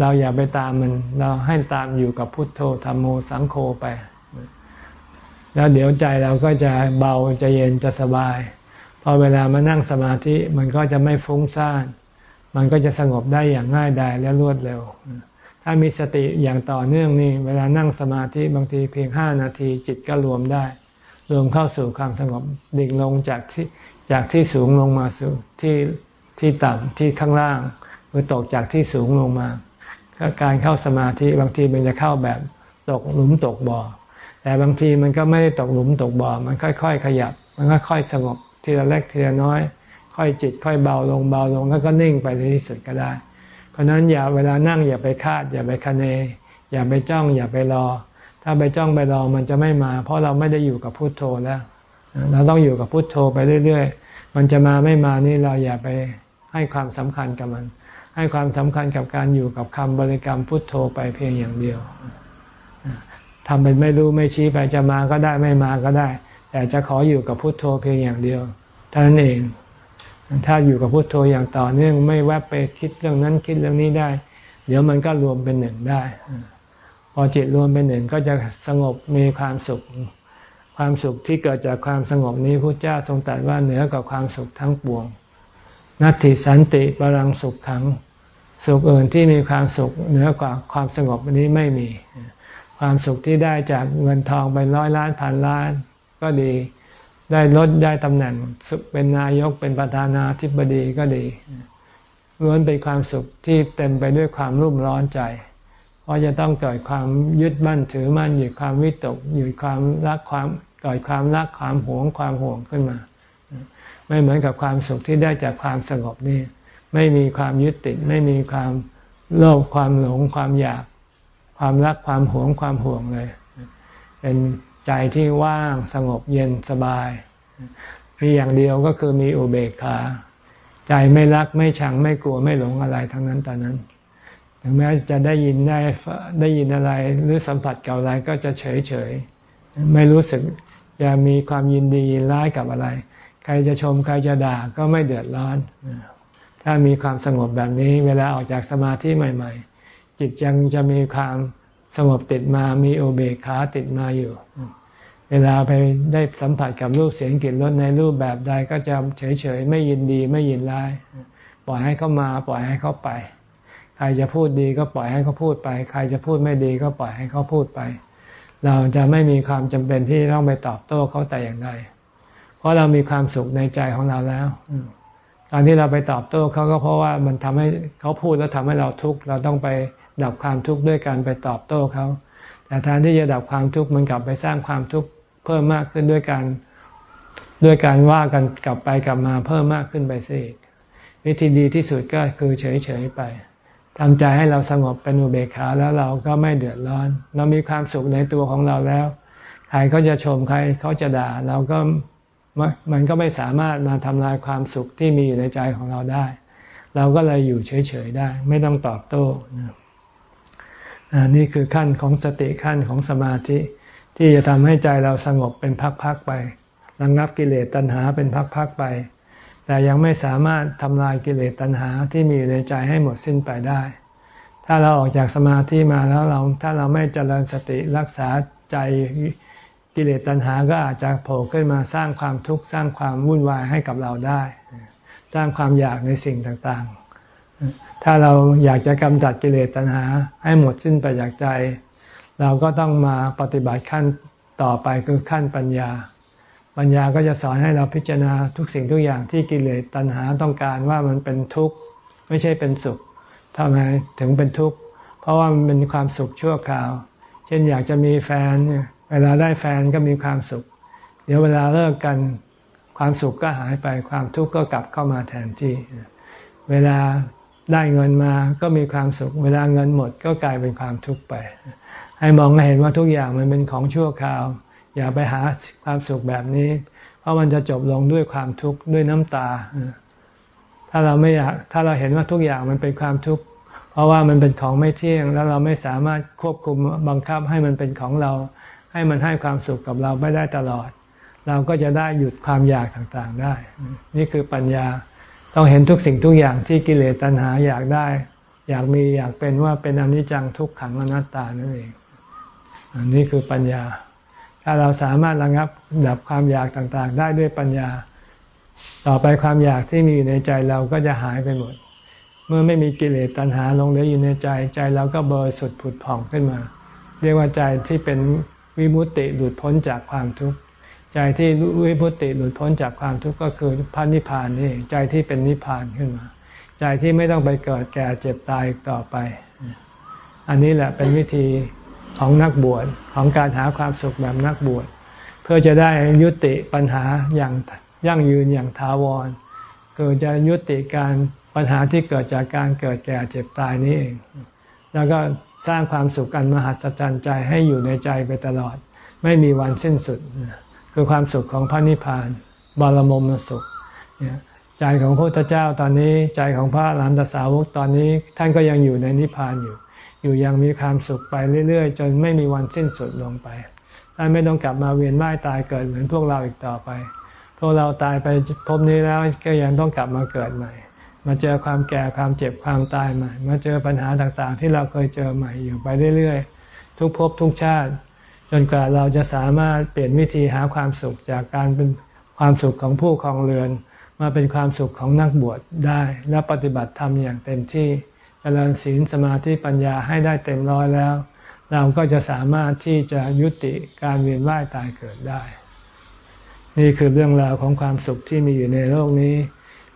เราอย่าไปตามมัน เราให้ตามอยู่กับพุทโธธรรมโมสังโฆไป แล้วเดี๋ยวใจเราก็จะเบาจะเย็นจะสบาย พอเวลามานั่งสมาธิมันก็จะไม่ฟุ้งซ่าน มันก็จะสงบได้อย่างง่ายดายและรวดเร็ว ถ้ามีสติอย่างต่อเนื่องนี่ เวลานั่งสมาธิบางทีเพียงห้านาทีจิตก็รวมได้ รวมเข้าสู่ความสงบดิ่งลงจากที่จากที่สูงลงมาสู่ที่ที่ต่ำที่ข้างล่าง หรือตกจากที่สูงลงมา การเข้าสมาธิบางทีมันจะเข้าแบบตกหลุมตกบ่อ แต่บางทีมันก็ไม่ได้ตกหลุมตกบ่อ มันค่อยๆขยับ มันค่อยๆสงบทีละเล็กทีละน้อย ค่อยจิตค่อยเบาลงเบาลงแล้วก็นิ่งไปในที่สุดก็ได้ เพราะนั้นอย่าเวลานั่งอย่าไปคาด อย่าไปคะเน อย่าไปจ้องอย่าไปรอ ถ้าไปจ้องไปรอมันจะไม่มา เพราะเราไม่ได้อยู่กับพุโทโธแล้ว เราต้องอยู่กับพุโทโธไปเรื่อย ๆ มันจะมาไม่มานี่เราอย่าไปให้ความสำคัญกับมัน ให้ความสำคัญกับการอยู่กับคำบริกรรมพุทโธไปเพียงอย่างเดียวทำเป็นไม่รู้ไม่ชี้ไปจะมาก็ได้ไม่มาก็ได้ แต่จะขออยู่กับพุทโธเพียงอย่างเดียวเท่านั้นเอง ถ้าอยู่กับพุทโธอย่างต่อเนื่องไม่แวบไปคิดเรื่องนั้นคิดเรื่องนี้ได้ เดี๋ยวมันก็รวมเป็นหนึ่งได้ พอจิตรวมเป็นหนึ่งก็จะสงบมีความสุข ความสุขที่เกิดจากความสงบนี้พระเจ้าทรงตรัสว่าเหนือกว่าความสุขทั้งปวง นัตติสันติปรังสุขขัง สุขอื่นที่มีความสุขเหนือกว่าความสงบนี้ไม่มี ความสุขที่ได้จากเงินทองเป็นร้อยล้านพันล้าน ก็ดี ได้ลดได้ตำแหน่งเป็นนายกเป็นประธานาธิบดีก็ดีล้วนเป็นความสุขที่เต็มไปด้วยความรุ่มร้อนใจ เพราะจะต้องเกิดความยึดมั่นถือมั่นอยู่ความวิตกอยู่ความรักความเกิดความรักความหวงความห่วงขึ้นมา ไม่เหมือนกับความสุขที่ได้จากความสงบนี่ ไม่มีความยึดติด ไม่มีความโลภความหลงความอยาก ความรักความหวงความห่วงเลย เป็นใจที่ว่างสงบเย็นสบาย มีอย่างเดียวก็คือมีอุเบกขา ใจไม่รักไม่ชังไม่กลัวไม่หลงอะไรทั้งนั้นตอนนั้นถึงแม้จะได้ยินได้ได้ยินอะไรหรือสัมผัสกับอะไรก็จะเฉยเฉยไม่รู้สึกจะมีความยินดียินร้ายกับอะไร ใครจะชมใครจะด่าก็ไม่เดือดร้อน ถ้ามีความสงบแบบนี้ เวลาออกจากสมาธิใหม่ ๆ จิตยังจะมีความสงบติดมา มีโอเบคาติดมาอยู่ เวลาไปได้สัมผัสกับรูปเสียงกลิ่นรสในรูปแบบใดก็จะเฉยๆ ไม่ยินดีไม่ยินร้าย ปล่อยให้เขามา ปล่อยให้เขาไป ใครจะพูดดีก็ปล่อยให้เขาพูดไป ใครจะพูดไม่ดีก็ปล่อยให้เขาพูดไป เราจะไม่มีความจำเป็นที่ต้องไปตอบโต้เขาแต่อย่างใด เพราะเรามีความสุขในใจของเราแล้ว การที่เราไปตอบโต้เขาก็เพราะว่ามันทำให้เขาพูดแล้วทำให้เราทุกข์เราต้องไปดับความทุกข์ด้วยการไปตอบโต้เขาแต่แทนที่จะดับความทุกข์มันกลับไปสร้างความทุกข์เพิ่มมากขึ้นด้วยการด้วยการว่ากันกลับไปกลับมาเพิ่มมากขึ้นไปสิวิธีดีที่สุดก็คือเฉยๆไปทำใจให้เราสงบเป็นอุเบกขาแล้วเราก็ไม่เดือดร้อน เรามีความสุขในตัวของเราแล้ว ใครเขาจะชมใครเขาจะด่า เราก็ มันก็ไม่สามารถมาทำลายความสุขที่มีอยู่ในใจของเราได้ เราก็เลยอยู่เฉยๆได้ ไม่ต้องตอบโต้นี่คือขั้นของสติขั้นของสมาธิ ที่จะทำให้ใจเราสงบเป็นพักๆไประงับกิเลสตัณหาเป็นพักๆไป แต่ยังไม่สามารถทำลายกิเลสตัณหาที่มีอยู่ในใจให้หมดสิ้นไปได้ ถ้าเราออกจากสมาธิมาแล้วเราถ้าเราไม่เจริญสติรักษาใจ กิเลสตัณหาก็อาจจะโผล่ขึ้นมาสร้างความทุกข์สร้างความวุ่นวายให้กับเราได้ สร้างความอยากในสิ่งต่างๆ ถ้าเราอยากจะกำจัดกิเลสตัณหา ให้หมดสิ้นไปจากใจ เราก็ต้องมาปฏิบัติขั้นต่อไปคือขั้นปัญญา ปัญญาก็จะสอนให้เราพิจารณาทุกสิ่งทุกอย่างที่กิเลสตัณหาต้องการว่ามันเป็นทุกข์ไม่ใช่เป็นสุขทำไมถึงเป็นทุกข์เพราะว่ามันเป็นความสุขชั่วคราว เช่นอยากจะมีแฟนเนี่ย เวลาได้แฟนก็มีความสุข เดี๋ยวเวลาเลิกกันความสุขก็หายไปความทุกข์ก็กลับเข้ามาแทนที่เวลาได้เงินมาก็มีความสุข เวลาเงินหมดก็กลายเป็นความทุกข์ไป ให้มองให้เห็นว่าทุกอย่างมันเป็นของชั่วคราว อย่าไปหาความสุขแบบนี้ เพราะมันจะจบลงด้วยความทุกข์ด้วยน้ำตา ถ้าเราไม่อยากถ้าเราเห็นว่าทุกอย่างมันเป็นความทุกข์เพราะว่ามันเป็นของไม่เที่ยง แล้วเราไม่สามารถควบคุมบังคับให้มันเป็นของเรา ให้มันให้ความสุขกับเราไม่ได้ตลอด เราก็จะได้หยุดความอยากต่างๆได้ นี่คือปัญญาต้องเห็นทุกสิ่งทุกอย่างที่กิเลสตัณหาอยากได้ อยากมีอยากเป็นว่าเป็นอนิจจังทุกขังอนัตตานั่นเองอันนี้คือปัญญา ถ้าเราสามารถระงับดับความอยากต่างๆ ได้ด้วยปัญญา ต่อไปความอยากที่มีอยู่ในใจเราก็จะหายไปหมด เมื่อไม่มีกิเลสตัณหาลงเหลืออยู่ในใจใจเราก็เบริสุทธิ์ผุดผ่องขึ้นมา เรียกว่าใจที่เป็น วิมุตติหลุดพ้นจากความทุกข์ใจที่วิมุตติหลุดพ้นจากความทุกข์ก็คือพระนิพพานนี่ใจที่เป็นนิพพานขึ้นมา ใจที่ไม่ต้องไปเกิดแก่เจ็บตายต่อไป อันนี้แหละเป็นวิธีของนักบวชของการหาความสุขแบบนักบวชเพื่อจะได้ยุติปัญหาอย่างยั่งยืนอย่างถาวรคือจะยุติการปัญหาที่เกิดจากการเกิดแก่เจ็บตายนี้เอง แล้วก็ สร้างความสุขอันมหัศจรรย์ใจให้อยู่ในใจไปตลอด ไม่มีวันสิ้นสุด คือความสุขของพระนิพพาน บารมมสุข ใจของพระพุทธเจ้าตอนนี้ใจของพระหลานตสาวกตอนนี้ท่านก็ยังอยู่ในนิพพานอยู่ อยู่ยังมีความสุขไปเรื่อยๆ จนไม่มีวันสิ้นสุดลงไปท่านไม่ต้องกลับมาเวียนว่ายตายเกิดเหมือนพวกเราอีกต่อไป พวกเราตายไปพบนี้แล้วก็ยังต้องกลับมาเกิดใหม่ มาเจอความแก่ความเจ็บความตายใหม่ มาเจอปัญหาต่างๆ ที่เราเคยเจอใหม่อยู่ไปเรื่อยๆ ทุกภพทุกชาติ จนกว่าเราจะสามารถเปลี่ยนวิธีหาความสุขจากการเป็นความสุขของผู้ครองเรือน มาเป็นความสุขของนักบวชได้ และปฏิบัติธรรมอย่างเต็มที่เจริญศีลสมาธิปัญญาให้ได้เต็มร้อยแล้ว เราก็จะสามารถที่จะยุติการเวียนว่ายตายเกิดได้ นี่คือเรื่องราวของความสุขที่มีอยู่ในโลกนี้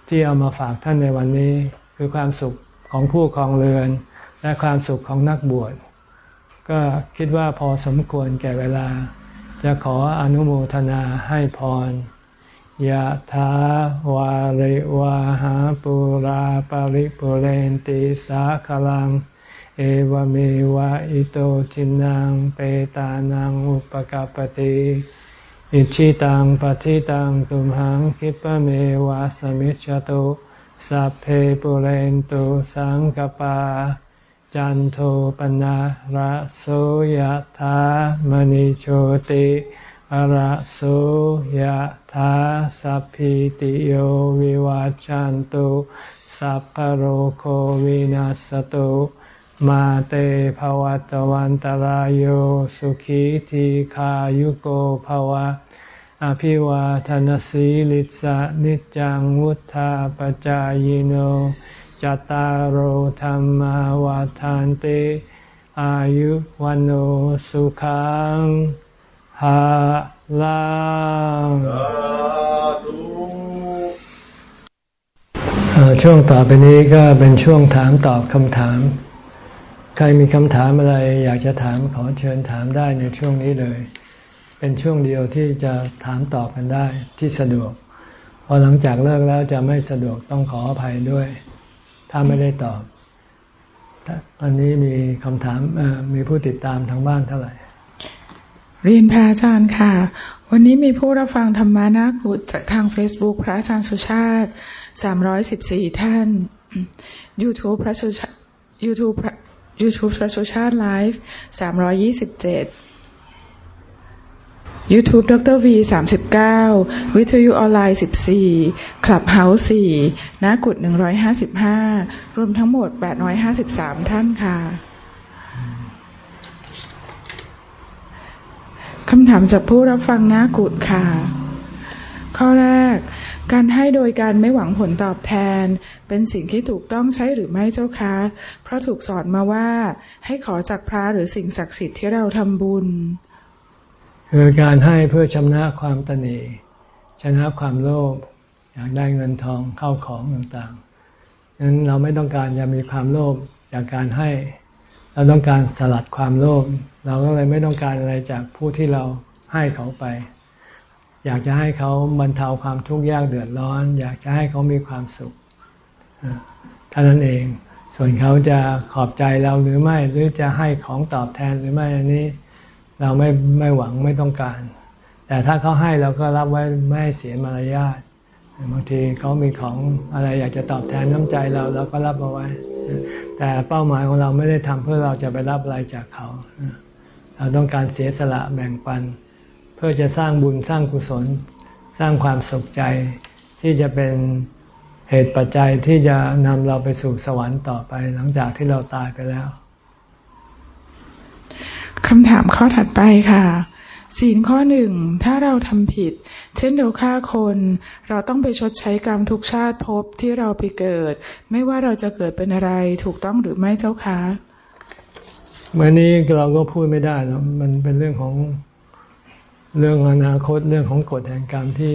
ที่เอามาฝากท่านในวันนี้ คือความสุขของผู้ครองเรือน และความสุขของนักบวช ก็คิดว่าพอสมควรแก่เวลา จะขออนุโมทนาให้พรยะถาวาริวาหาปุราปาริปุเรนติสาคลัง เอวเมวะอิโตทินังเปตานังอุปกาปติ อิชิตังปฏิตังตุมหังคิปะเมวะสมิจฉตุสัพเพปุเรนตุสังกปา จันโทปนะระโสยธามณิโชติระโสยธาสัพพิติโยวิวัจจันตุสัพพโรโควินัสตุ มาเตภวัตวันตารโยสุขีทีขายุโกภวะ อภิวาทนสีลิสะนิจังวุธาปจายโนจตารโหธรรมวาทานเต อายุวันโอสุขังฮาลังช่วงต่อไปนี้ก็เป็นช่วงถามตอบคำถาม ใครมีคำถามอะไรอยากจะถามขอเชิญถามได้ในช่วงนี้เลย เป็นช่วงเดียวที่จะถามตอบกันได้ที่สะดวกพอหลังจากเลิกแล้วจะไม่สะดวกต้องขออภัยด้วย ถ้าไม่ได้ตอบอันนี้มีคำถามมีผู้ติดตามทางบ้านเท่าไหร่
เรียนพระอาจารย์ค่ะ วันนี้มีผู้รับฟังธรรมานากุฏจากทาง Facebook พระอาจารย์สุชาติสามร้อยสิบสี่ท่าน YouTube พระสุชา YouTube YouTube พระสุชาติไลฟ์สามร้อยยี่สิบเจ็ด YouTube ดร V 39 วิทยุออนไลน์ 14 คลับเฮาส์4นากุด 155 รวมทั้งหมด 853 ท่านค่ะ คำถามจากผู้รับฟังนากุดค่ะ ข้อแรก การให้โดยการไม่หวังผลตอบแทน เป็นสิ่งที่ถูกต้องใช้หรือไม่เจ้าคะ เพราะถูกสอนมาว่าให้ขอจากพระหรือสิ่งศักดิ์สิทธิ์ที่เราทำบุญ
คือการให้เพื่อชำระความตนีชนะความโลภอยากได้เงินทองเข้าของต่างๆนั้นเราไม่ต้องการจะมีความโลภจากการให้ เราต้องการสลัดความโลภเราก็เลยไม่ต้องการอะไรจากผู้ที่เราให้เขาไป อยากจะให้เขาบรรเทาความทุกข์ยากเดือดร้อน อยากจะให้เขามีความสุขเท่านั้นเอง ส่วนเขาจะขอบใจเราหรือไม่หรือจะให้ของตอบแทนหรือไม่อันนี้ เราไม่ไม่หวังไม่ต้องการ แต่ถ้าเขาให้เราก็รับไว้ไม่เสียมารยาทบางทีเขามีของอะไรอยากจะตอบแทนน้ำใจเราเราก็รับเอาไว้ แต่เป้าหมายของเราไม่ได้ทำเพื่อเราจะไปรับอะไรจากเขา เราต้องการเสียสละแบ่งปัน เพื่อจะสร้างบุญสร้างกุศล สร้างความสุขใจที่จะเป็นเหตุปัจจัยที่จะนำเราไปสู่สวรรค์ต่อไป หลังจากที่เราตายไปแล้ว
คำถามข้อถัดไปค่ะ ศีลข้อหนึ่ง ถ้าเราทำผิด เช่นเราฆ่าคน เราต้องไปชดใช้กรรมทุกชาติพบที่เราไปเกิด ไม่ว่าเราจะเกิดเป็นอะไรถูกต้องหรือไม่เจ้าคะ
เมื่อนี้เราก็พูดไม่ได้นะมันเป็นเรื่องของ เรื่องอนาคตเรื่องของกฎแห่งกรรมที่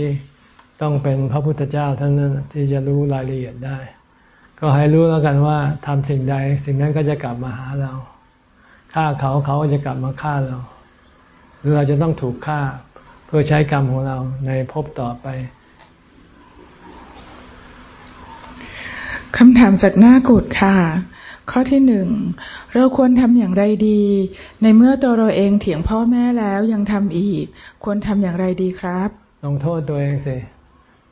ต้องเป็นพระพุทธเจ้าท่านนั้นที่จะรู้รายละเอียดได้ ก็ให้รู้แล้วกันว่าทำสิ่งใด สิ่งนั้นก็จะกลับมาหาเราฆ่าเขาเขาก็จะกลับมาฆ่าเรา หรือเราจะต้องถูกฆ่าเพื่อใช้กรรมของเราในภพต่อไป
คำถามจากหน้ากุดค่ะ ข้อที่หนึ่ง เราควรทำอย่างไรดี ในเมื่อตัวเราเองเถียงพ่อแม่แล้วยังทำอีก ควรทำอย่างไรดีครับ
ลงโทษตัวเองสิ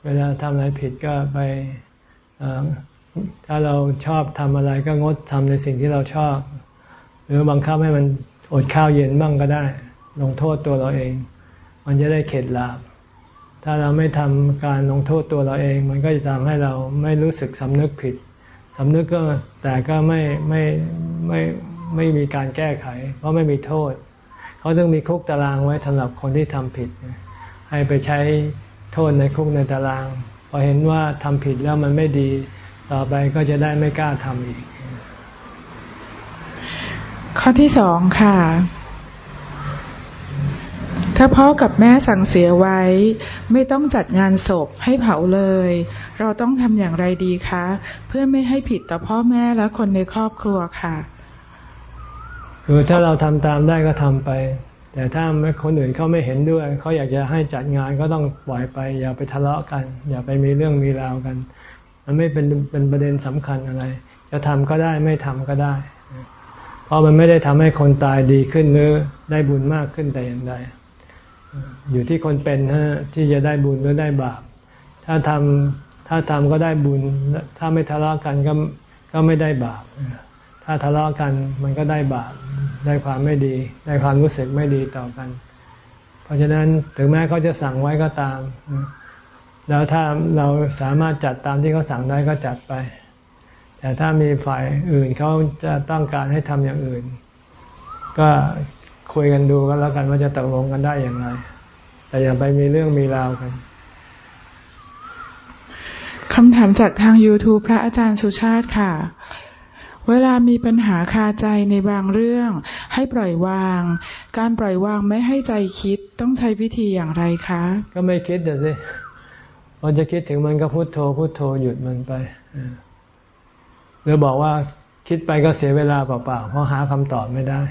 เวลาทำอะไรผิดก็ไปถ้าเราชอบทำอะไรก็งดทำในสิ่งที่เราชอบ หรือบังคับให้มันอดข้าวเย็นบ้างก็ได้ ลงโทษตัวเราเอง มันจะได้เข็ดหลาบถ้าเราไม่ทำการลงโทษตัวเราเอง มันก็จะทำให้เราไม่รู้สึกสำนึกผิด สำนึกก็แต่ก็ไม่ไม่ไม่ไม่มีการแก้ไข เพราะไม่มีโทษ เขาต้องมีคุกตารางไว้สำหรับคนที่ทำผิด ให้ไปใช้โทษในคุกในตาราง พอเห็นว่าทำผิดแล้วมันไม่ดี ต่อไปก็จะได้ไม่กล้าทำอีก
ข้อที่สองค่ะ ถ้าพ่อกับแม่สั่งเสียไว้ ไม่ต้องจัดงานศพให้เผาเลย เราต้องทำอย่างไรดีคะ เพื่อไม่ให้ผิดต่อพ่อแม่และคนในครอบครัวค่ะ
คือถ้าเราทำตามได้ก็ทำไป แต่ถ้าคนอื่นเขาไม่เห็นด้วย เขาอยากจะให้จัดงานก็ต้องปล่อยไป อย่าไปทะเลาะกัน อย่าไปมีเรื่องมีราวกัน มันไม่เป็นเป็นประเด็นสำคัญอะไร จะทำก็ได้ไม่ทำก็ได้ เพราะมันไม่ได้ทำให้คนตายดีขึ้นหรือได้บุญมากขึ้นแต่อย่างใด อยู่ที่คนเป็นฮะที่จะได้บุญหรือได้บาป ถ้าทำถ้าทำก็ได้บุญ ถ้าไม่ทะเลาะกันก็ก็ไม่ได้บาป ถ้าทะเลาะกันมันก็ได้บาป ได้ความไม่ดี ได้ความรู้สึกไม่ดีต่อกัน เพราะฉะนั้นถึงแม้เขาจะสั่งไว้ก็ตาม แล้วถ้าเราสามารถจัดตามที่เขาสั่งได้ก็จัดไป แต่ถ้ามีฝ่ายอื่นเขาจะต้องการให้ทำอย่างอื่น ก็ คุยกันดูกันแล้วกันว่าจะตกลงกันได้อย่างไร แต่อย่าไปมีเรื่องมีราวกัน
คำถามจากทาง YouTube พระอาจารย์สุชาติค่ะ เวลามีปัญหาคาใจในบางเรื่อง ให้ปล่อยวาง การปล่อยวางไม่ให้ใจคิดต้องใช้วิธีอย่างไรคะ
ก็ไม่คิดเดี๋ยวสิพอจะคิดถึงมันก็พุโทโธพุโทโธหยุดมันไปหรือบอกว่าคิดไปก็เสียเวลาเปล่าๆเพราะหาคำตอบไม่ได้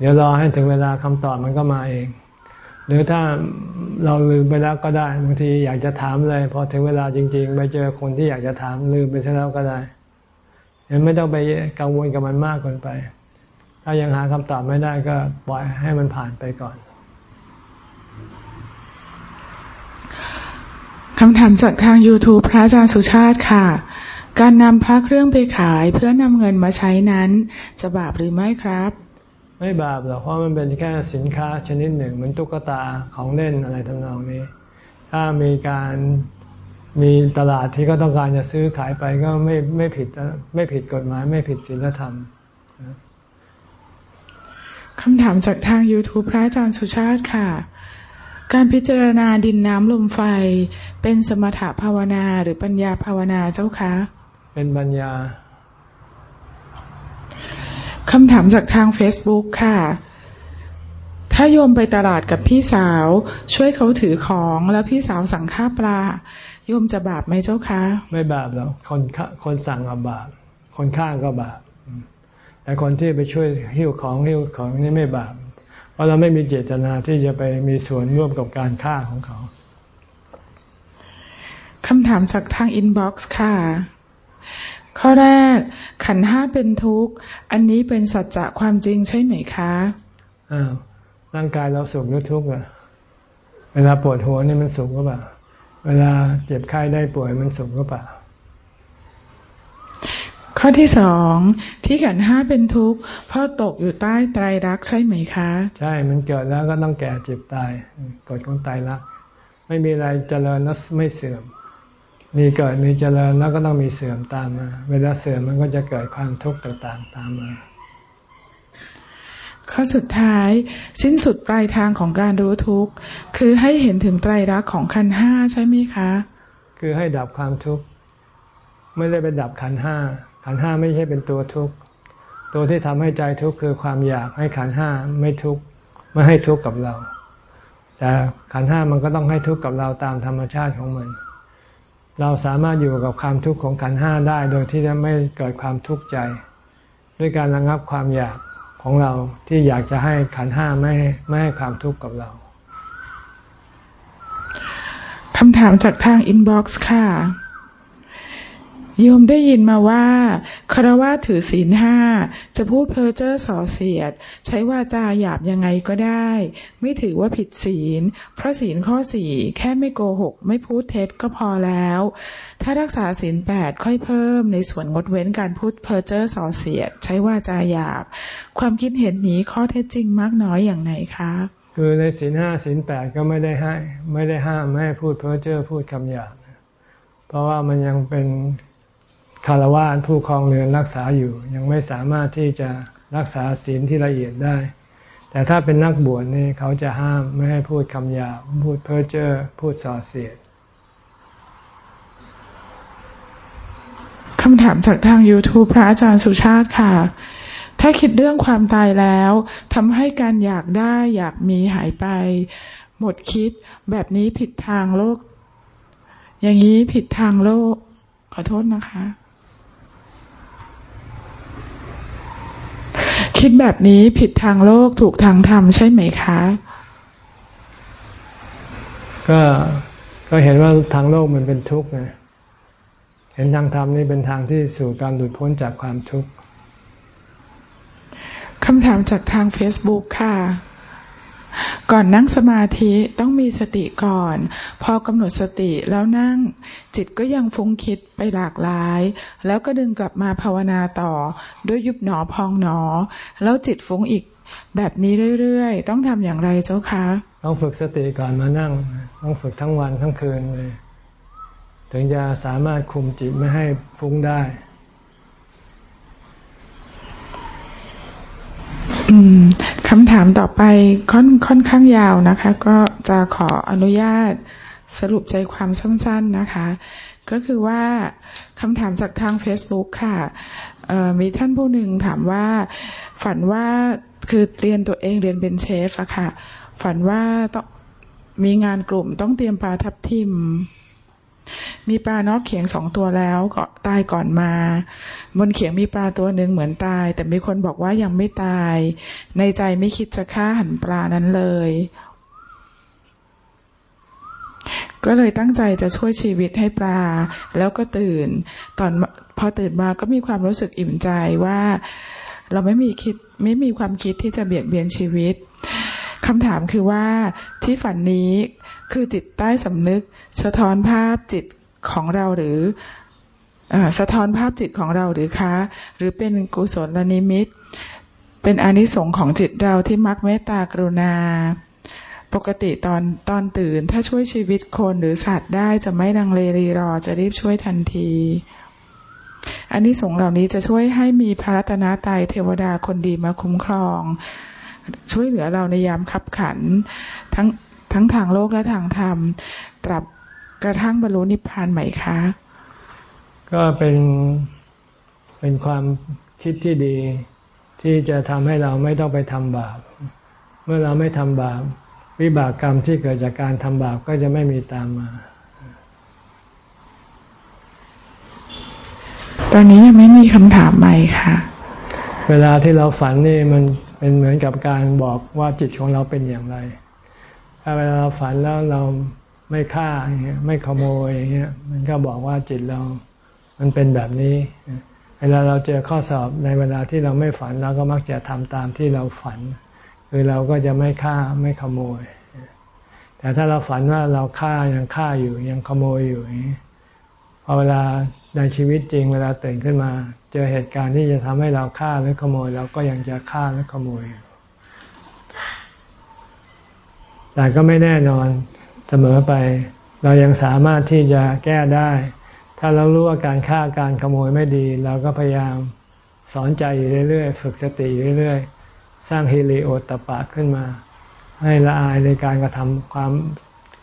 เดี๋ยวรอให้ถึงเวลาคำตอบมันก็มาเอง หรือถ้าเราลืมไปแล้วก็ได้บางทีอยากจะถามเลยพอถึงเวลาจริง ๆ ไปเจอคนที่อยากจะถามลืมไปซะแล้วก็ได้ยังไม่ต้องไปกังวลกับมันมากเกินไป ถ้ายังหาคำตอบไม่ได้ก็ปล่อยให้มันผ่านไปก่อน
คำถามจากทาง YouTube พระอาจารย์สุชาติค่ะ การนำพระเครื่องไปขายเพื่อนำเงินมาใช้นั้น จะบาปหรือไม่ครับ
ไม่บาปหรอกเพราะมันเป็นแค่สินค้าชนิดหนึ่งเหมือนตุ๊กตาของเล่นอะไรทำนองนี้ ถ้ามีการมีตลาดที่ก็ต้องการจะซื้อขายไปก็ไม่ไม่ผิดไม่ผิดกฎหมาย ไม่ผิดศีลธรรม
คำถามจากทาง YouTube พระอาจารย์สุชาติค่ะ การพิจารณาดินน้ำลมไฟ เป็นสมถภาวนาหรือปัญญาภาวนาเจ้าคะ
เป็นปัญญา
คำถามจากทาง Facebook ค่ะ ถ้าโยมไปตลาดกับพี่สาว ช่วยเขาถือของแล้วพี่สาวสั่งฆ่าปลา โยมจะบาปไหมเจ้าคะ
ไม่บาปหรอกคนคนสั่งก็บาป คนข้างก็บาป แต่คนที่ไปช่วยหิ้วของหิ้วของนี่ไม่บาป เพราะเราไม่มีเจตนาที่จะไปมีส่วนร่วมกับการฆ่าของเขา
คำถามจากทาง inbox ค่ะ ข้อแรก ขันห้าเป็นทุกข์ อันนี้เป็นสัจจะความจริงใช่ไหมคะ
อ้าวร่างกายเราสุขหรือทุกข์อะเวลาปวดหัวนี่มันสุขหรือเปล่า เวลาเจ็บไข้ได้ป่วยมันสุขหรือเปล่า
ข้อที่สองที่ขันห้าเป็นทุกข์เพราะตกอยู่ใต้ไตรลักษณ์ใช่ไหมคะ
ใช่มันเกิดแล้วก็ต้องแก่เจ็บตายกฎของไตรลักษณ์ไม่มีอะไรเจริญแล้วไม่เสื่อม มีเกิดมีเจริญแล้วก็ต้องมีเสื่อมตามมา เวลาเสื่อมมันก็จะเกิดความทุกข์ต่างๆตามมา
ข้อสุดท้าย สิ้นสุดปลายทางของการรู้ทุกข์ คือให้เห็นถึงไตรลักษณ์ของขันห้าใช่ไหมคะ
คือให้ดับความทุกข์ ไม่ได้ไปดับขันห้าขันห้าไม่ใช่เป็นตัวทุกข์ ตัวที่ทำให้ใจทุกข์คือความอยากให้ขันห้าไม่ทุกข์ไม่ให้ทุกข์กับเรา แต่ขันห้ามันก็ต้องให้ทุกข์กับเราตามธรรมชาติของมัน เราสามารถอยู่กับความทุกข์ของขันห้าได้ โดยที่จะไม่เกิดความทุกข์ใจ ด้วยการระงับความอยากของเราที่อยากจะให้ขันห้าไม่ไม่ให้ความทุกข์กับเรา
คำถามจากทางอินบ็อกซ์ค่ะ โยมได้ยินมาว่าคารวะถือศีลห้าจะพูดเพ้อเจ้อส่อเสียด ใช้วาจาหยาบยังไงก็ได้ ไม่ถือว่าผิดศีล เพราะศีลข้อสี่แค่ไม่โกหก ไม่พูดเท็จก็พอแล้ว ถ้ารักษาศีลแปดค่อยเพิ่มในส่วนงดเว้นการพูดเพ้อเจ้อส่อเสียด ใช้วาจาหยาบ ความคิดเห็นนี้ข้อเท็จจริงมากน้อยอย่างไหนคะ
คือในศีลห้าศีลแปดก็ไม่ได้ให้ไม่ได้ห้ามไม่ให้พูดเพ้อเจ้อพูดคำหยาบเพราะว่ามันยังเป็น คารวะผู้ครองเรือนรักษาอยู่ ยังไม่สามารถที่จะรักษาศีลที่ละเอียดได้ แต่ถ้าเป็นนักบวชนี่เขาจะห้ามไม่ให้พูดคำหยาบพูดเพ้อเจ้อพูดส่อเสียด
คำถามจากทาง YouTube พระอาจารย์สุชาติค่ะ ถ้าคิดเรื่องความตายแล้วทำให้การอยากได้อยากมีหายไป หมดคิดแบบนี้ผิดทางโลก อย่างนี้ผิดทางโลก ขอโทษนะคะ คิดแบบนี้ผิดทางโลกถูกทางธรรมใช่ไหมคะ
ก็ก็เห็นว่าทางโลกมันเป็นทุกข์ไงเห็นทางธรรมนี่เป็นทางที่สู่การหลุดพ้นจากความทุกข์
คำถามจากทาง Facebook ค่ะ ก่อนนั่งสมาธิต้องมีสติก่อน พอกำหนดสติแล้วนั่ง จิตก็ยังฟุ้งคิดไปหลากหลาย แล้วก็ดึงกลับมาภาวนาต่อ ด้วยยุบหนอพองหนอ แล้วจิตฟุ้งอีกแบบนี้เรื่อยๆ ต้องทำอย่างไรเจ้าคะ
ต้องฝึกสติก่อนมานั่ง ต้องฝึกทั้งวันทั้งคืนเลย ถึงจะสามารถคุมจิตไม่ให้ฟุ้งได้
คำถามต่อไปค่อนค่อนข้างยาวนะคะ ก็จะขออนุญาตสรุปใจความสั้นๆนะคะ ก็คือว่าคำถามจากทาง Facebook ค่ะมีท่านผู้หนึ่งถามว่า ฝันว่าคือเรียนตัวเองเรียนเป็นเชฟอะค่ะ ฝันว่าต้องมีงานกลุ่มต้องเตรียมปลาทับทิม มีปลานอกเขียงสองตัวแล้วก็ตายก่อนมา บนเขียงมีปลาตัวหนึ่งเหมือนตาย แต่มีคนบอกว่ายังไม่ตาย ในใจไม่คิดจะฆ่าหันปลานั้นเลย ก็เลยตั้งใจจะช่วยชีวิตให้ปลา แล้วก็ตื่น ตอนพอตื่นมาก็มีความรู้สึกอิ่มใจว่า เราไม่มีคิดไม่มีความคิดที่จะเบียดเบียนชีวิตคำถามคือว่าที่ฝันนี้ คือจิตใต้สำนึก สะท้อนภาพจิตของเราหรือสะท้อนภาพจิตของเราหรือคะ หรือเป็นกุศลนิมิต เป็นอนิสงค์ของจิตเราที่มักเมตตากรุณา ปกติตอนตอนตื่นถ้าช่วยชีวิตคนหรือสัตว์ได้จะไม่ดังเลรีรอจะรีบช่วยทันทีอันนี้สงเหล่านี้จะช่วยให้มีพระรัตนตรัยเทวดาคนดีมาคุ้มครอง ช่วยเหลือเราในยามขับขัน ทั้ง ทั้งทางโลกและทางธรรม ตรับกระทั่งบรรลุนิพพานไหมคะ
ก็เป็นเป็นความคิดที่ดีที่จะทำให้เราไม่ต้องไปทำบาป เมื่อเราไม่ทำบาป วิบากกรรมที่เกิดจากการทำบาปก็จะไม่มีตามมา
ตอนนี้ยังไม่มีคำถามใหม่ค่ะ
เวลาที่เราฝันนี่มันเป็นเหมือนกับการบอกว่าจิตของเราเป็นอย่างไร ถ้าเวลาเราฝันแล้วเราไม่ฆ่าอย่างเงี้ยไม่ขโมยอย่างเงี้ยมันก็บอกว่าจิตเรา มันเป็นแบบนี้ เวลาเราเจอข้อสอบในเวลาที่เราไม่ฝันเราก็มักจะทำตามที่เราฝัน คือเราก็จะไม่ฆ่าไม่ขโมย แต่ถ้าเราฝันว่าเราฆ่ายังฆ่าอยู่ยังขโมยอยู่อย่างนี้พอเวลาในชีวิตจริงเวลาตื่นขึ้นมา เจอเหตุการณ์ที่จะทำให้เราฆ่าหรือขโมย เราก็ยังจะฆ่าหรือขโมยอยู่ แต่ก็ไม่แน่นอนเสมอไป เรายังสามารถที่จะแก้ได้ ถ้าเรารู้ว่าการฆ่าการขโมยไม่ดี เราก็พยายามสอนใจอยู่เรื่อยๆ ฝึกสติอยู่เรื่อยๆ สร้างฮิริโอตปะขึ้นมา ให้ละอายในการกระทำความ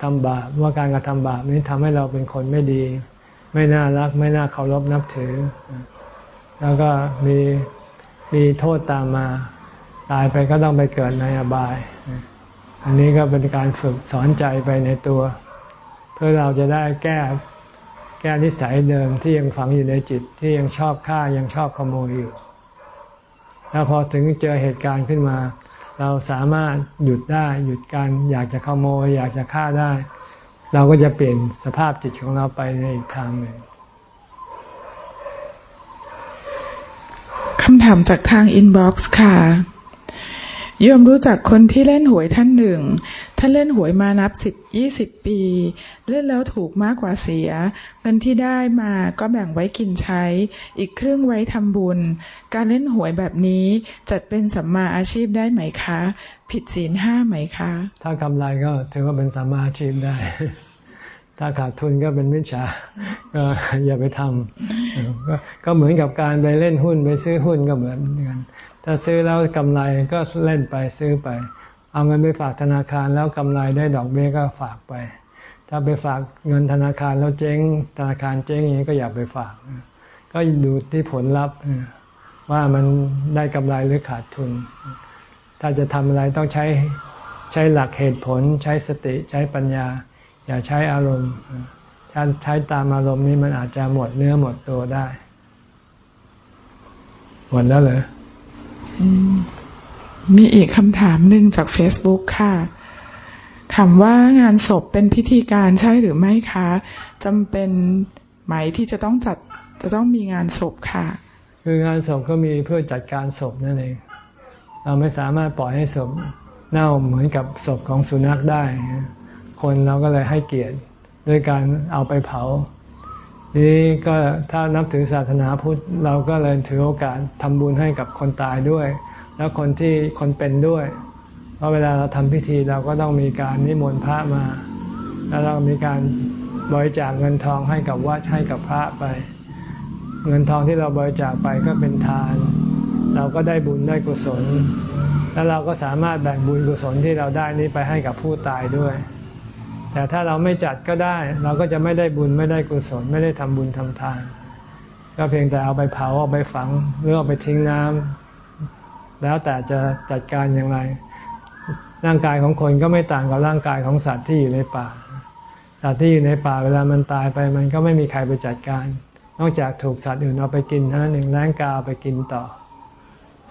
ทำบาปว่าการกระทำบาปนี้ทำให้เราเป็นคนไม่ดี ไม่น่ารัก ไม่น่าเคารพนับถือ แล้วก็มีมีโทษตามมา ตายไปก็ต้องไปเกิดในอบาย อันนี้ก็เป็นการฝึกสอนใจไปในตัว เพื่อเราจะได้แก้แก้นิสัยเดิมที่ยังฝังอยู่ในจิตที่ยังชอบฆ่ายังชอบขโมยอยู่ แล้วพอถึงเจอเหตุการณ์ขึ้นมา เราสามารถหยุดได้หยุดการอยากจะขโมย อยากจะฆ่าได้ เราก็จะเปลี่ยนสภาพจิตของเราไปในอีกทางหนึ่ง
คำถามจากทางอินบ็อกซ์ค่ะ โยมรู้จักคนที่เล่นหวยท่านหนึ่ง ท่านเล่นหวยมานับสิบยี่สิบปี เล่นแล้วถูกมากกว่าเสีย เงินที่ได้มาก็แบ่งไว้กินใช้ อีกครึ่งไว้ทำบุญ การเล่นหวยแบบนี้จัดเป็นสัมมาอาชีพได้ไหมคะ ผิดศีลห้าไหมคะ
ถ้ากำไรก็ถือว่าเป็นสัมมาอาชีพได้ ถ้าขาดทุนก็เป็นมิจฉาก็อย่าไปทำก็เหมือนกับการไปเล่นหุ้นไปซื้อหุ้นก็เหมือนกัน ถ้าซื้อแล้วกำไรก็เล่นไปซื้อไป เอาเงินไปฝากธนาคารแล้วกำไรได้ดอกเบี้ยก็ฝากไป ถ้าไปฝากเงินธนาคารแล้วเจ๊งธนาคารเจ๊งอย่างนี้ก็อย่าไปฝาก ก็ดูที่ผลลัพธ์ว่ามันได้กำไรหรือขาดทุน ถ้าจะทำอะไรต้องใช้ใช้หลักเหตุผล ใช้สติใช้ปัญญา อย่าใช้อารมณ์ถ้าใช้ตามอารมณ์นี้มันอาจจะหมดเนื้อหมดตัวได้ หมดแล้วเหรอ
มีอีกคำถามหนึ่งจาก Facebook ค่ะ ถามว่างานศพเป็นพิธีการใช่หรือไม่คะจำเป็นไหมที่จะต้องจัดจะต้องมีงานศพค่ะ
คืองานศพก็มีเพื่อจัดการศพนั่นเอง เราไม่สามารถปล่อยให้ศพเน่าเหมือนกับศพของสุนัขได้ คนเราก็เลยให้เกียรติด้วยการเอาไปเผา นี้ก็ถ้านับถือศาสนาพุทธเราก็เลยถือโอกาสทำบุญให้กับคนตายด้วย แล้วคนที่คนเป็นด้วย เพราะเวลาเราทำพิธีเราก็ต้องมีการนิมนต์พระมา แล้วเรามีการบริจาคเงินทองให้กับวัดให้กับพระไป เงินทองที่เราบริจาคไปก็เป็นทาน เราก็ได้บุญได้กุศล แล้วเราก็สามารถแบ่งบุญกุศลที่เราได้นี้ไปให้กับผู้ตายด้วย แต่ถ้าเราไม่จัดก็ได้ เราก็จะไม่ได้บุญไม่ได้กุศลไม่ได้ทำบุญทำทาน ก็เพียงแต่เอาไปเผาเอาไปฝังหรือเอาไปทิ้งน้ำแล้วแต่จะจัดการอย่างไร ร่างกายของคนก็ไม่ต่างกับร่างกายของสัตว์ที่อยู่ในป่า สัตว์ที่อยู่ในป่าเวลามันตายไปมันก็ไม่มีใครไปจัดการ นอกจากถูกสัตว์อื่นเอาไปกินเท่านั้นเองแรงกาไปกินต่อ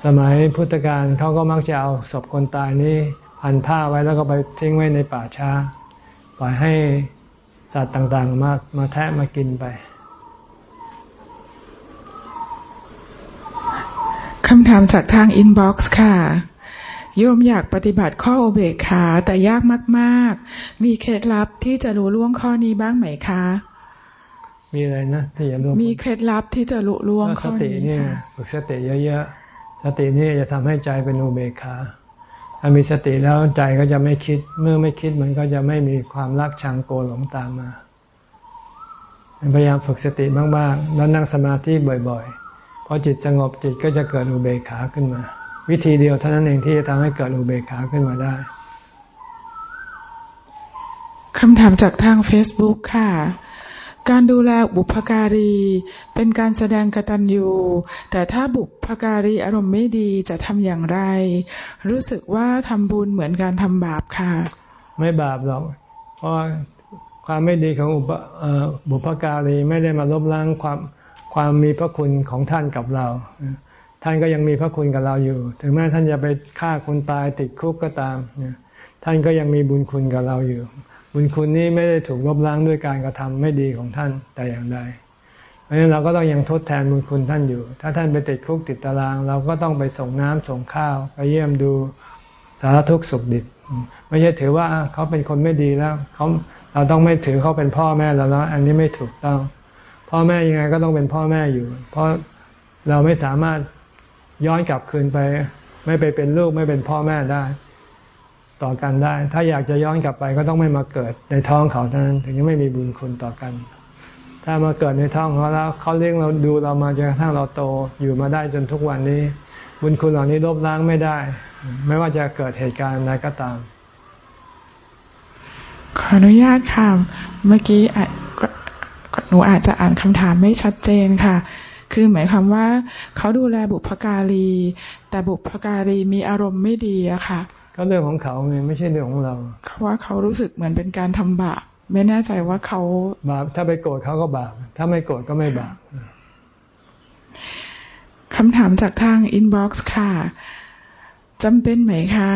สมัยพุทธกาลเขาก็มักจะเอาศพคนตายนี้พันผ้าไว้แล้วก็ไปทิ้งไว้ในป่าช้า ปล่อยให้สัตว์ต่างๆ มามาแทะมากินไป
คำถามจากทาง inbox ค่ะโยมอยากปฏิบัติข้ออุเบกขาแต่ยากมากๆ มีเคล็ดลับที่จะลุล่วงข้อนี้บ้างไหมคะ
มีอะไรนะที่จะรู้
มีเคล็ดลับที่จะลุล่วง
ข้อนี้นี่ฝึกสติเยอะๆ สตินี่จะทำให้ใจเป็นอุเบกขา ถ้ามีสติแล้วใจก็จะไม่คิด เมื่อไม่คิดมันก็จะไม่มีความรักชังกลัวหลงตามมา พยายามฝึกสติมากๆ แล้วนั่งสมาธิบ่อยๆ พอจิตสงบจิตก็จะเกิดอุเบกขาขึ้นมา วิธีเดียวเท่านั้นเองที่จะทำให้เกิดอุเบกขาขึ้นมาได้
คำถามจากทาง Facebook ค่ะ การดูแลบุพการี เป็นการแสดงกตัญญูแต่ถ้าบุพการีอารมณ์ไม่ดีจะทำอย่างไร รู้สึกว่าทำบุญเหมือนการทำบาปค่ะ
ไม่บาปหรอก เพราะความไม่ดีของบุพการีไม่ได้มาลบล้างความความมีพระคุณของท่านกับเรา ท่านก็ยังมีพระคุณกับเราอยู่ ถึงแม้ท่านจะไปฆ่าคนตายติดคุกก็ตามท่านก็ยังมีบุญคุณกับเราอยู่ บุญคุณนี้ไม่ได้ถูกลบล้างด้วยการกระทำไม่ดีของท่านแต่อย่างใดเพราะฉะนั้นเราก็ต้องยังทดแทนบุญคุณท่านอยู่ ถ้าท่านไปติดคุกติดตาราง เราก็ต้องไปส่งน้ำส่งข้าว ไปเยี่ยมดูสารทุกข์สุขดิบ ไม่ใช่ถือว่าเขาเป็นคนไม่ดีแล้วเขาเราต้องไม่ถือเขาเป็นพ่อแม่เราแล้ว อันนี้ไม่ถูกต้อง พ่อแม่ยังไงก็ต้องเป็นพ่อแม่อยู่ เพราะเราไม่สามารถย้อนกลับคืนไป ไม่ไปเป็นลูกไม่เป็นพ่อแม่ได้ ต่อกันได้ ถ้าอยากจะย้อนกลับไปก็ต้องไม่มาเกิดในท้องเขาเท่านั้น ถึงจะไม่มีบุญคุณต่อกัน ถ้ามาเกิดในท้องเขาแล้วเขาเลี้ยงเราดูเรามาจนกระทั่งเราโตอยู่มาได้จนทุกวันนี้ บุญคุณเหล่านี้ลบล้างไม่ได้ ไม่ว่าจะเกิดเหตุการณ์ใดก็ตาม
ขออนุญาตค่ะเมื่อกี้หนูอาจจะอ่านคำถามไม่ชัดเจนค่ะคือหมายความว่าเขาดูแลบุพการี แต่บุพการีมีอารมณ์ไม่ดีอะค่ะ
ก็เรื่องของเขาไงไม่ใช่เรื่องของเรา
เขาว่าเขารู้สึกเหมือนเป็นการทำบาปไม่แน่ใจว่าเขา
บาปถ้าไปโกรธเขาก็บาปถ้าไม่โกรธก็ไม่บาป
คำถามจากทาง inbox ค่ะจำเป็นไหมคะ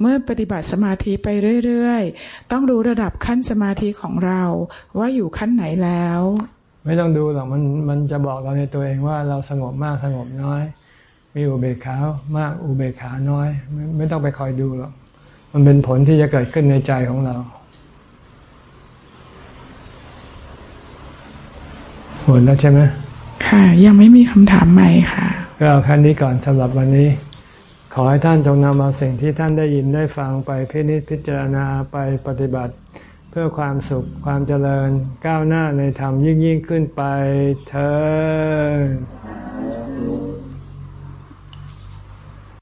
เมื่อปฏิบัติสมาธิไปเรื่อยๆ ต้องรู้ระดับขั้นสมาธิของเรา ว่าอยู่ขั้นไหนแล้ว
ไม่ต้องดูหรอกมันมันจะบอกเราในตัวเองว่าเราสงบมากสงบน้อย มีอุเบกขามากอุเบกขาน้อยไม่ไม่ต้องไปคอยดูหรอกมันเป็นผลที่จะเกิดขึ้นในใจของเราหมดแล้วใช่ไหม
ค่ะ ยังไม่มีคำถามใหม่ค่ะ
ก็เอาแค่นี้ก่อนสำหรับวันนี้ ขอให้ท่านจงนำเอาสิ่งที่ท่านได้ยินได้ฟังไปพิจิตพิจารณาไปปฏิบัติ เพื่อความสุขความเจริญก้าวหน้าในธรรมยิ่งยิ่งขึ้นไปเธอ